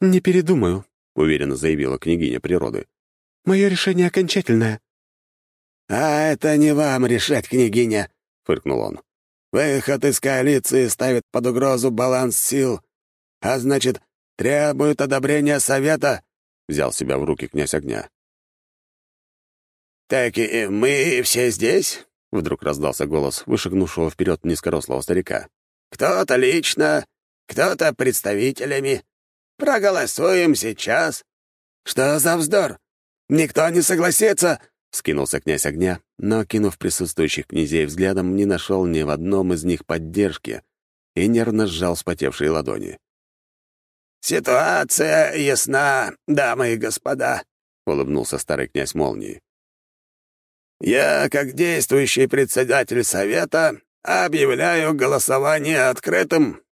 «Не передумаю», — уверенно заявила княгиня природы. «Мое решение окончательное». «А это не вам решать, княгиня», — фыркнул он. Выход из коалиции ставит под угрозу баланс сил, а значит, требует одобрения Совета», — взял себя в руки князь огня. «Так и мы все здесь?» — вдруг раздался голос вышагнувшего вперед низкорослого старика. «Кто-то лично, кто-то представителями. Проголосуем сейчас. Что за вздор? Никто не согласится!» — скинулся князь огня, но, кинув присутствующих князей взглядом, не нашел ни в одном из них поддержки и нервно сжал вспотевшие ладони. «Ситуация ясна, дамы и господа», — улыбнулся старый князь молнии. «Я, как действующий председатель совета, объявляю голосование открытым.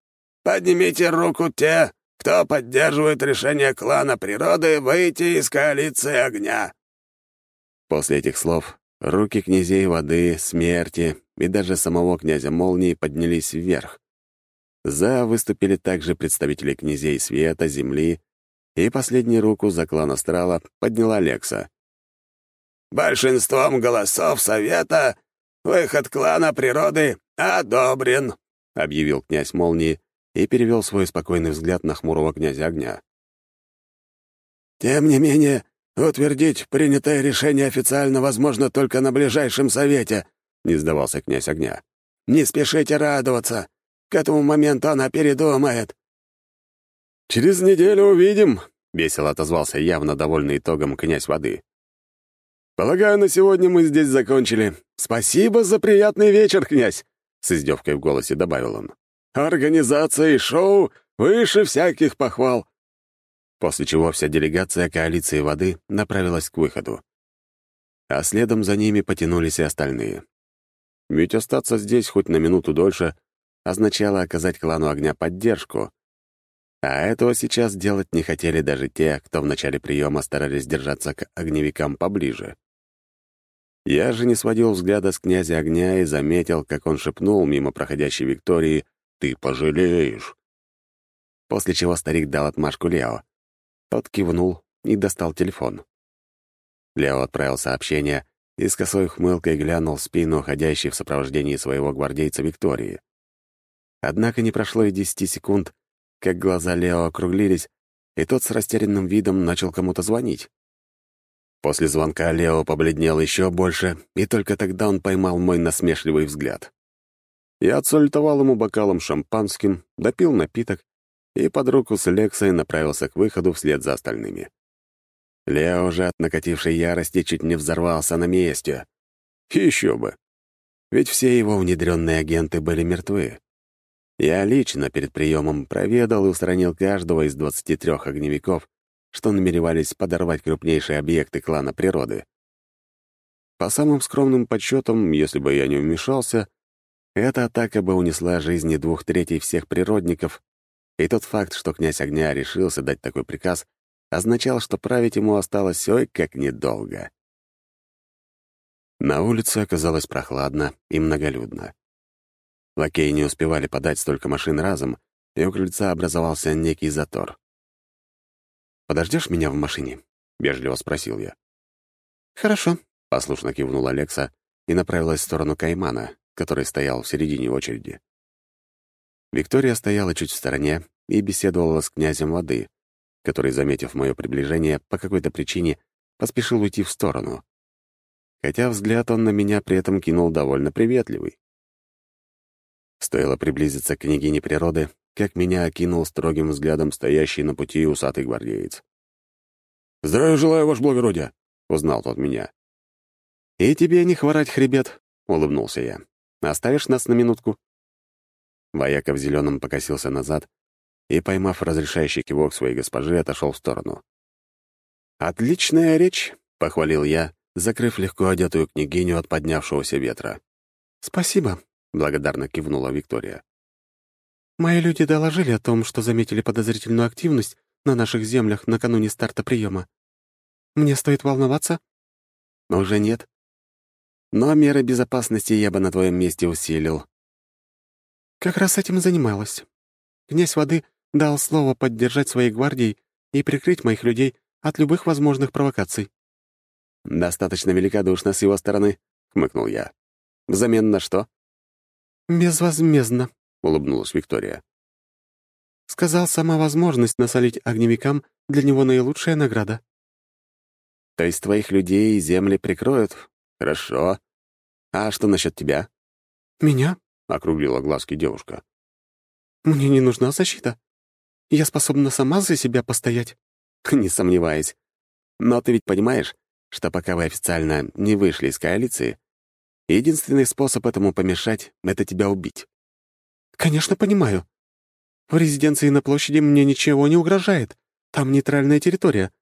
Поднимите руку те, кто поддерживает решение клана природы выйти из коалиции огня». После этих слов руки князей воды, смерти и даже самого князя молнии поднялись вверх. За выступили также представители князей света, земли, и последнюю руку за клан Астрала подняла Лекса. «Большинством голосов Совета выход клана природы одобрен», — объявил князь Молнии и перевел свой спокойный взгляд на хмурого князя Огня. «Тем не менее, «Утвердить принятое решение официально возможно только на ближайшем совете», — не сдавался князь огня. «Не спешите радоваться. К этому моменту она передумает». «Через неделю увидим», — весело отозвался явно довольный итогом князь воды. «Полагаю, на сегодня мы здесь закончили. Спасибо за приятный вечер, князь», — с издевкой в голосе добавил он. «Организация и шоу выше всяких похвал после чего вся делегация коалиции воды направилась к выходу. А следом за ними потянулись и остальные. Ведь остаться здесь хоть на минуту дольше означало оказать клану огня поддержку, а этого сейчас делать не хотели даже те, кто в начале приема старались держаться к огневикам поближе. Я же не сводил взгляда с князя огня и заметил, как он шепнул мимо проходящей Виктории «Ты пожалеешь!» После чего старик дал отмашку Лео. Тот кивнул и достал телефон. Лео отправил сообщение и с косой хмылкой глянул в спину уходящей в сопровождении своего гвардейца Виктории. Однако не прошло и десяти секунд, как глаза Лео округлились, и тот с растерянным видом начал кому-то звонить. После звонка Лео побледнел еще больше, и только тогда он поймал мой насмешливый взгляд. Я отсультовал ему бокалом шампанским, допил напиток и под руку с Лексой направился к выходу вслед за остальными. Лео уже от накатившей ярости чуть не взорвался на месте. Еще бы. Ведь все его внедренные агенты были мертвы. Я лично перед приемом проведал и устранил каждого из 23 огневиков, что намеревались подорвать крупнейшие объекты клана природы. По самым скромным подсчетам, если бы я не вмешался, эта атака бы унесла жизни двух третей всех природников и тот факт, что князь огня решился дать такой приказ, означал, что править ему осталось ой как недолго. На улице оказалось прохладно и многолюдно. Лакеи не успевали подать столько машин разом, и у крыльца образовался некий затор. «Подождешь меня в машине?» — вежливо спросил я. «Хорошо», — послушно кивнул Алекса и направилась в сторону Каймана, который стоял в середине очереди. Виктория стояла чуть в стороне и беседовала с князем воды, который, заметив мое приближение, по какой-то причине поспешил уйти в сторону. Хотя взгляд он на меня при этом кинул довольно приветливый. Стоило приблизиться к княгине природы, как меня окинул строгим взглядом стоящий на пути усатый гвардеец. «Здравия желаю, ваше благородие!» — узнал тот меня. «И тебе не хворать хребет», — улыбнулся я. «Оставишь нас на минутку?» Вояка в зеленом покосился назад и, поймав разрешающий кивок своей госпожи, отошел в сторону. «Отличная речь», — похвалил я, закрыв легко одетую княгиню от поднявшегося ветра. «Спасибо», — благодарно кивнула Виктория. «Мои люди доложили о том, что заметили подозрительную активность на наших землях накануне старта приема. Мне стоит волноваться?» «Уже нет. Но меры безопасности я бы на твоем месте усилил», как раз этим и занималась. Князь воды дал слово поддержать своей гвардией и прикрыть моих людей от любых возможных провокаций. «Достаточно великодушно с его стороны», — хмыкнул я. «Взамен на что?» «Безвозмездно», — улыбнулась Виктория. «Сказал, сама возможность насолить огневикам для него наилучшая награда». «То есть твоих людей и земли прикроют? Хорошо. А что насчет тебя?» «Меня?» — округлила глазки девушка. «Мне не нужна защита. Я способна сама за себя постоять». «Не сомневаюсь. Но ты ведь понимаешь, что пока вы официально не вышли из коалиции, единственный способ этому помешать — это тебя убить». «Конечно, понимаю. В резиденции на площади мне ничего не угрожает. Там нейтральная территория,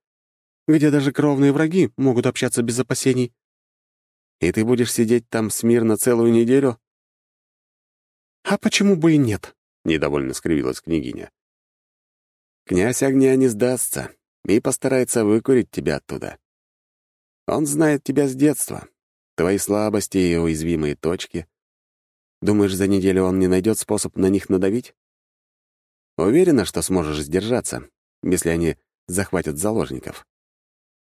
где даже кровные враги могут общаться без опасений». «И ты будешь сидеть там смирно целую неделю?» «А почему бы и нет?» — недовольно скривилась княгиня. «Князь огня не сдастся и постарается выкурить тебя оттуда. Он знает тебя с детства, твои слабости и уязвимые точки. Думаешь, за неделю он не найдет способ на них надавить? Уверена, что сможешь сдержаться, если они захватят заложников.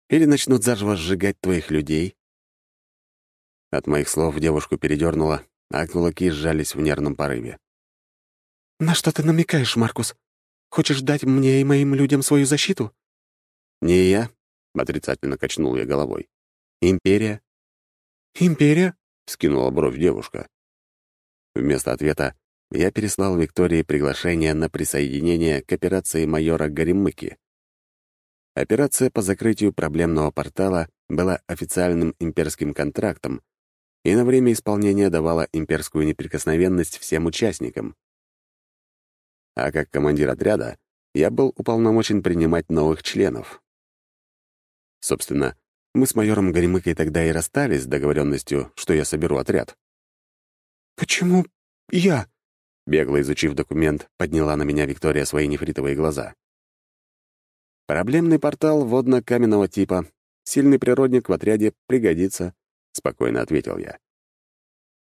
Или начнут заживо сжигать твоих людей. От моих слов девушку передернуло, а кулаки сжались в нервном порыве. «На что ты намекаешь, Маркус? Хочешь дать мне и моим людям свою защиту?» «Не я», — отрицательно качнул я головой. «Империя». «Империя?» — скинула бровь девушка. Вместо ответа я переслал Виктории приглашение на присоединение к операции майора Горемыки. Операция по закрытию проблемного портала была официальным имперским контрактом и на время исполнения давала имперскую неприкосновенность всем участникам. А как командир отряда я был уполномочен принимать новых членов. Собственно, мы с майором Горемыкой тогда и расстались с договоренностью, что я соберу отряд. «Почему я?» Бегло изучив документ, подняла на меня Виктория свои нефритовые глаза. «Проблемный портал водно-каменного типа. Сильный природник в отряде пригодится», — спокойно ответил я.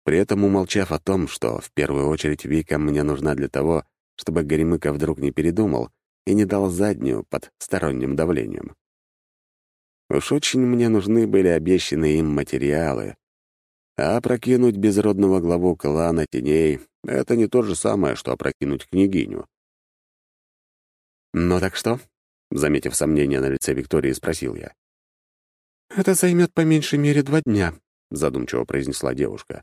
При этом умолчав о том, что в первую очередь Вика мне нужна для того, чтобы Горемыка вдруг не передумал и не дал заднюю под сторонним давлением. Уж очень мне нужны были обещанные им материалы, а опрокинуть безродного главу клана теней — это не то же самое, что опрокинуть княгиню. «Ну так что?» — заметив сомнение на лице Виктории, спросил я. «Это займет по меньшей мере два дня», — задумчиво произнесла девушка.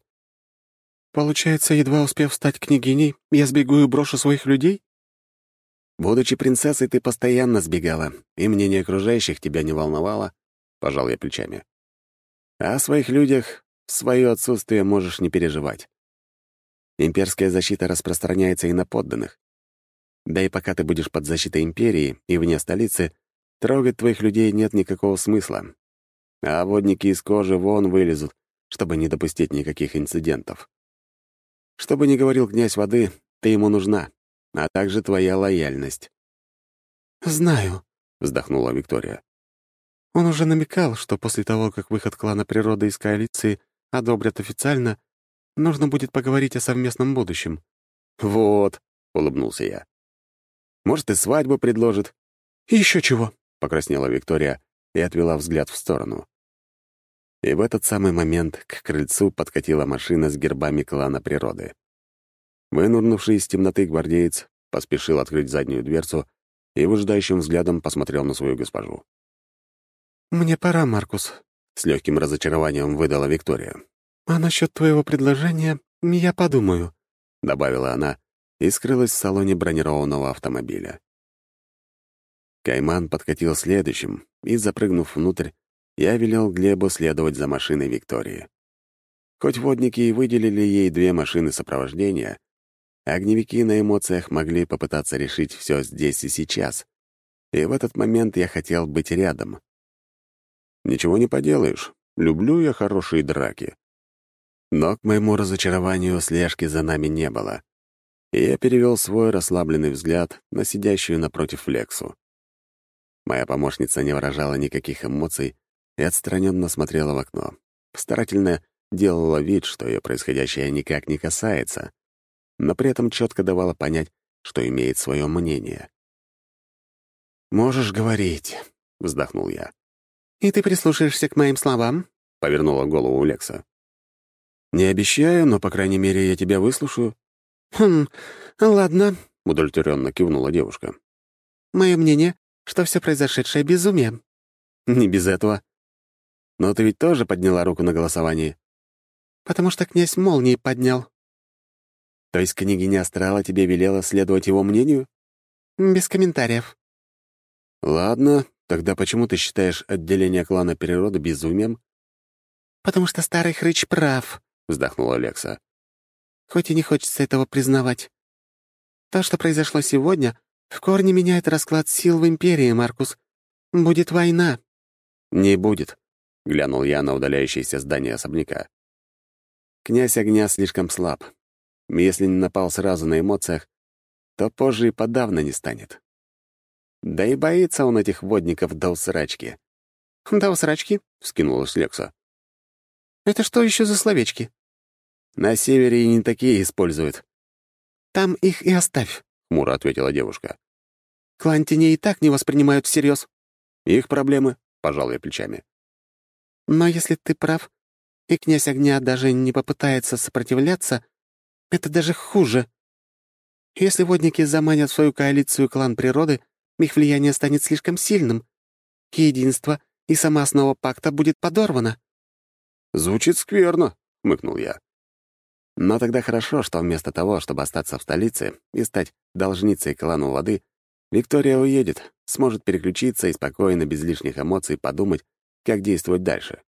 «Получается, едва успев стать княгиней, я сбегу и брошу своих людей?» «Будучи принцессой, ты постоянно сбегала, и мнение окружающих тебя не волновало», — пожал я плечами. «А о своих людях в свое отсутствие можешь не переживать. Имперская защита распространяется и на подданных. Да и пока ты будешь под защитой империи и вне столицы, трогать твоих людей нет никакого смысла. А водники из кожи вон вылезут, чтобы не допустить никаких инцидентов. Что бы ни говорил князь воды, ты ему нужна, а также твоя лояльность. «Знаю», — вздохнула Виктория. «Он уже намекал, что после того, как выход клана природы из коалиции одобрят официально, нужно будет поговорить о совместном будущем». «Вот», — улыбнулся я. «Может, и свадьбу предложит». «Еще чего», — покраснела Виктория и отвела взгляд в сторону. И в этот самый момент к крыльцу подкатила машина с гербами клана природы. Вынурнувший из темноты гвардеец поспешил открыть заднюю дверцу и выжидающим взглядом посмотрел на свою госпожу. «Мне пора, Маркус», — с легким разочарованием выдала Виктория. «А насчет твоего предложения я подумаю», — добавила она и скрылась в салоне бронированного автомобиля. Кайман подкатил следующим, и, запрыгнув внутрь, я велел Глебу следовать за машиной Виктории. Хоть водники и выделили ей две машины сопровождения, огневики на эмоциях могли попытаться решить все здесь и сейчас, и в этот момент я хотел быть рядом. Ничего не поделаешь, люблю я хорошие драки. Но, к моему разочарованию, слежки за нами не было, и я перевел свой расслабленный взгляд на сидящую напротив Лексу. Моя помощница не выражала никаких эмоций, и отстраненно смотрела в окно. Старательно делала вид, что ее происходящее никак не касается, но при этом четко давала понять, что имеет свое мнение. «Можешь говорить», — вздохнул я. «И ты прислушаешься к моим словам?» — повернула голову Лекса. «Не обещаю, но, по крайней мере, я тебя выслушаю». «Хм, ладно», — удовлетворенно кивнула девушка. «Мое мнение, что все произошедшее — безумие». «Не без этого. Но ты ведь тоже подняла руку на голосовании?» «Потому что князь молнии поднял». «То есть княгиня Астрала тебе велела следовать его мнению?» «Без комментариев». «Ладно, тогда почему ты считаешь отделение клана природы безумием?» «Потому что старый хрыч прав», — вздохнула Лекса. «Хоть и не хочется этого признавать. То, что произошло сегодня, в корне меняет расклад сил в Империи, Маркус. Будет война». «Не будет», — глянул я на удаляющееся здание особняка. «Князь огня слишком слаб. Если не напал сразу на эмоциях, то позже и подавно не станет. Да и боится он этих водников до усрачки». «До усрачки?» — вскинулась Лекса. «Это что еще за словечки?» «На севере и не такие используют». «Там их и оставь», — хмуро ответила девушка. «Клантине и так не воспринимают всерьез». «Их проблемы», — пожал я плечами. «Но если ты прав, и князь огня даже не попытается сопротивляться, это даже хуже. Если водники заманят в свою коалицию клан природы, их влияние станет слишком сильным. Единство и сама основа пакта будет подорвана». «Звучит скверно», — хмыкнул я. Но тогда хорошо, что вместо того, чтобы остаться в столице и стать должницей клану воды, Виктория уедет, сможет переключиться и спокойно, без лишних эмоций, подумать, как действовать дальше.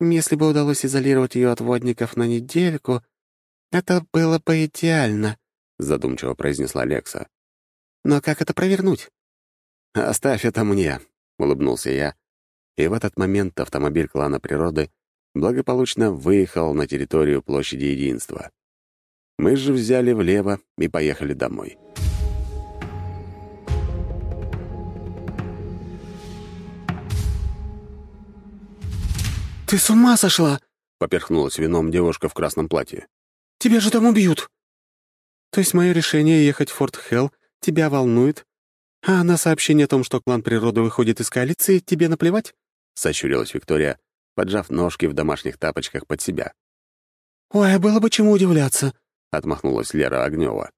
Если бы удалось изолировать ее от водников на недельку, это было бы идеально, — задумчиво произнесла Лекса. Но как это провернуть? «Оставь это мне», — улыбнулся я. И в этот момент автомобиль клана природы благополучно выехал на территорию площади Единства. Мы же взяли влево и поехали домой. «Ты с ума сошла?» — поперхнулась вином девушка в красном платье. «Тебя же там убьют!» «То есть мое решение ехать в Форт Хелл тебя волнует, а на сообщение о том, что клан природы выходит из коалиции, тебе наплевать?» — сощурилась Виктория, поджав ножки в домашних тапочках под себя. «Ой, было бы чему удивляться», — отмахнулась Лера Огнева.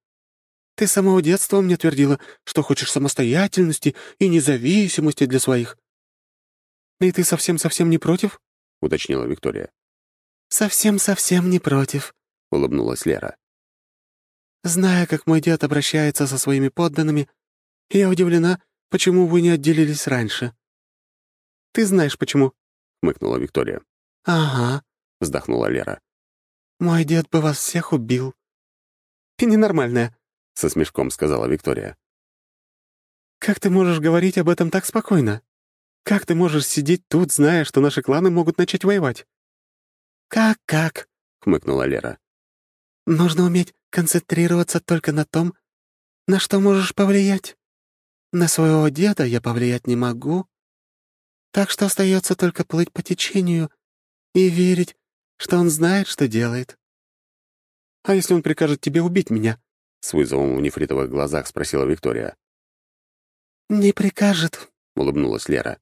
«Ты с самого детства мне твердила, что хочешь самостоятельности и независимости для своих. И ты совсем-совсем не против?» — уточнила Виктория. «Совсем-совсем не против», — улыбнулась Лера. «Зная, как мой дед обращается со своими подданными, я удивлена, почему вы не отделились раньше. Ты знаешь, почему?» — хмыкнула Виктория. «Ага», — вздохнула Лера. «Мой дед бы вас всех убил». «Ты ненормальная», — со смешком сказала Виктория. «Как ты можешь говорить об этом так спокойно? Как ты можешь сидеть тут, зная, что наши кланы могут начать воевать?» «Как-как?» — хмыкнула Лера. «Нужно уметь концентрироваться только на том, на что можешь повлиять. На своего деда я повлиять не могу, так что остается только плыть по течению и верить, что он знает, что делает. «А если он прикажет тебе убить меня?» — с вызовом в нефритовых глазах спросила Виктория. «Не прикажет», — улыбнулась Лера.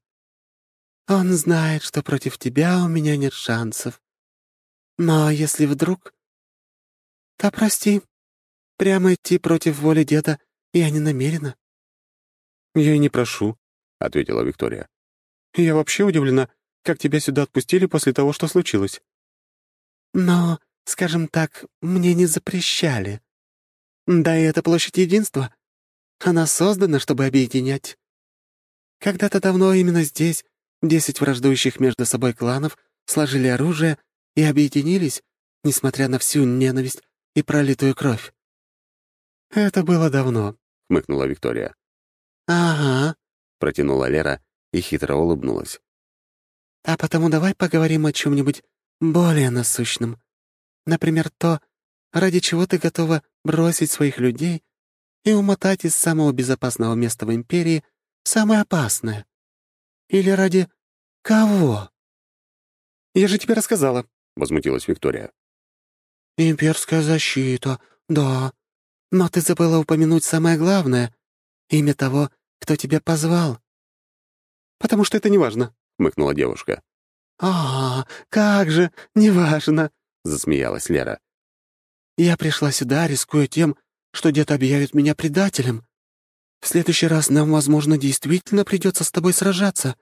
«Он знает, что против тебя у меня нет шансов. Но если вдруг... То прости, прямо идти против воли деда я не намерена». «Я и не прошу», — ответила Виктория. Я вообще удивлена, как тебя сюда отпустили после того, что случилось». «Но, скажем так, мне не запрещали. Да и это площадь единства. Она создана, чтобы объединять. Когда-то давно именно здесь десять враждующих между собой кланов сложили оружие и объединились, несмотря на всю ненависть и пролитую кровь. «Это было давно», — хмыкнула Виктория. «Ага», — протянула Лера, и хитро улыбнулась. «А потому давай поговорим о чем-нибудь более насущном. Например, то, ради чего ты готова бросить своих людей и умотать из самого безопасного места в Империи самое опасное. Или ради кого?» «Я же тебе рассказала», — возмутилась Виктория. «Имперская защита, да. Но ты забыла упомянуть самое главное — имя того, кто тебя позвал. «Потому что это не важно», — хмыкнула девушка. «А, как же, неважно», — засмеялась Лера. «Я пришла сюда, рискуя тем, что дед объявит меня предателем. В следующий раз нам, возможно, действительно придется с тобой сражаться.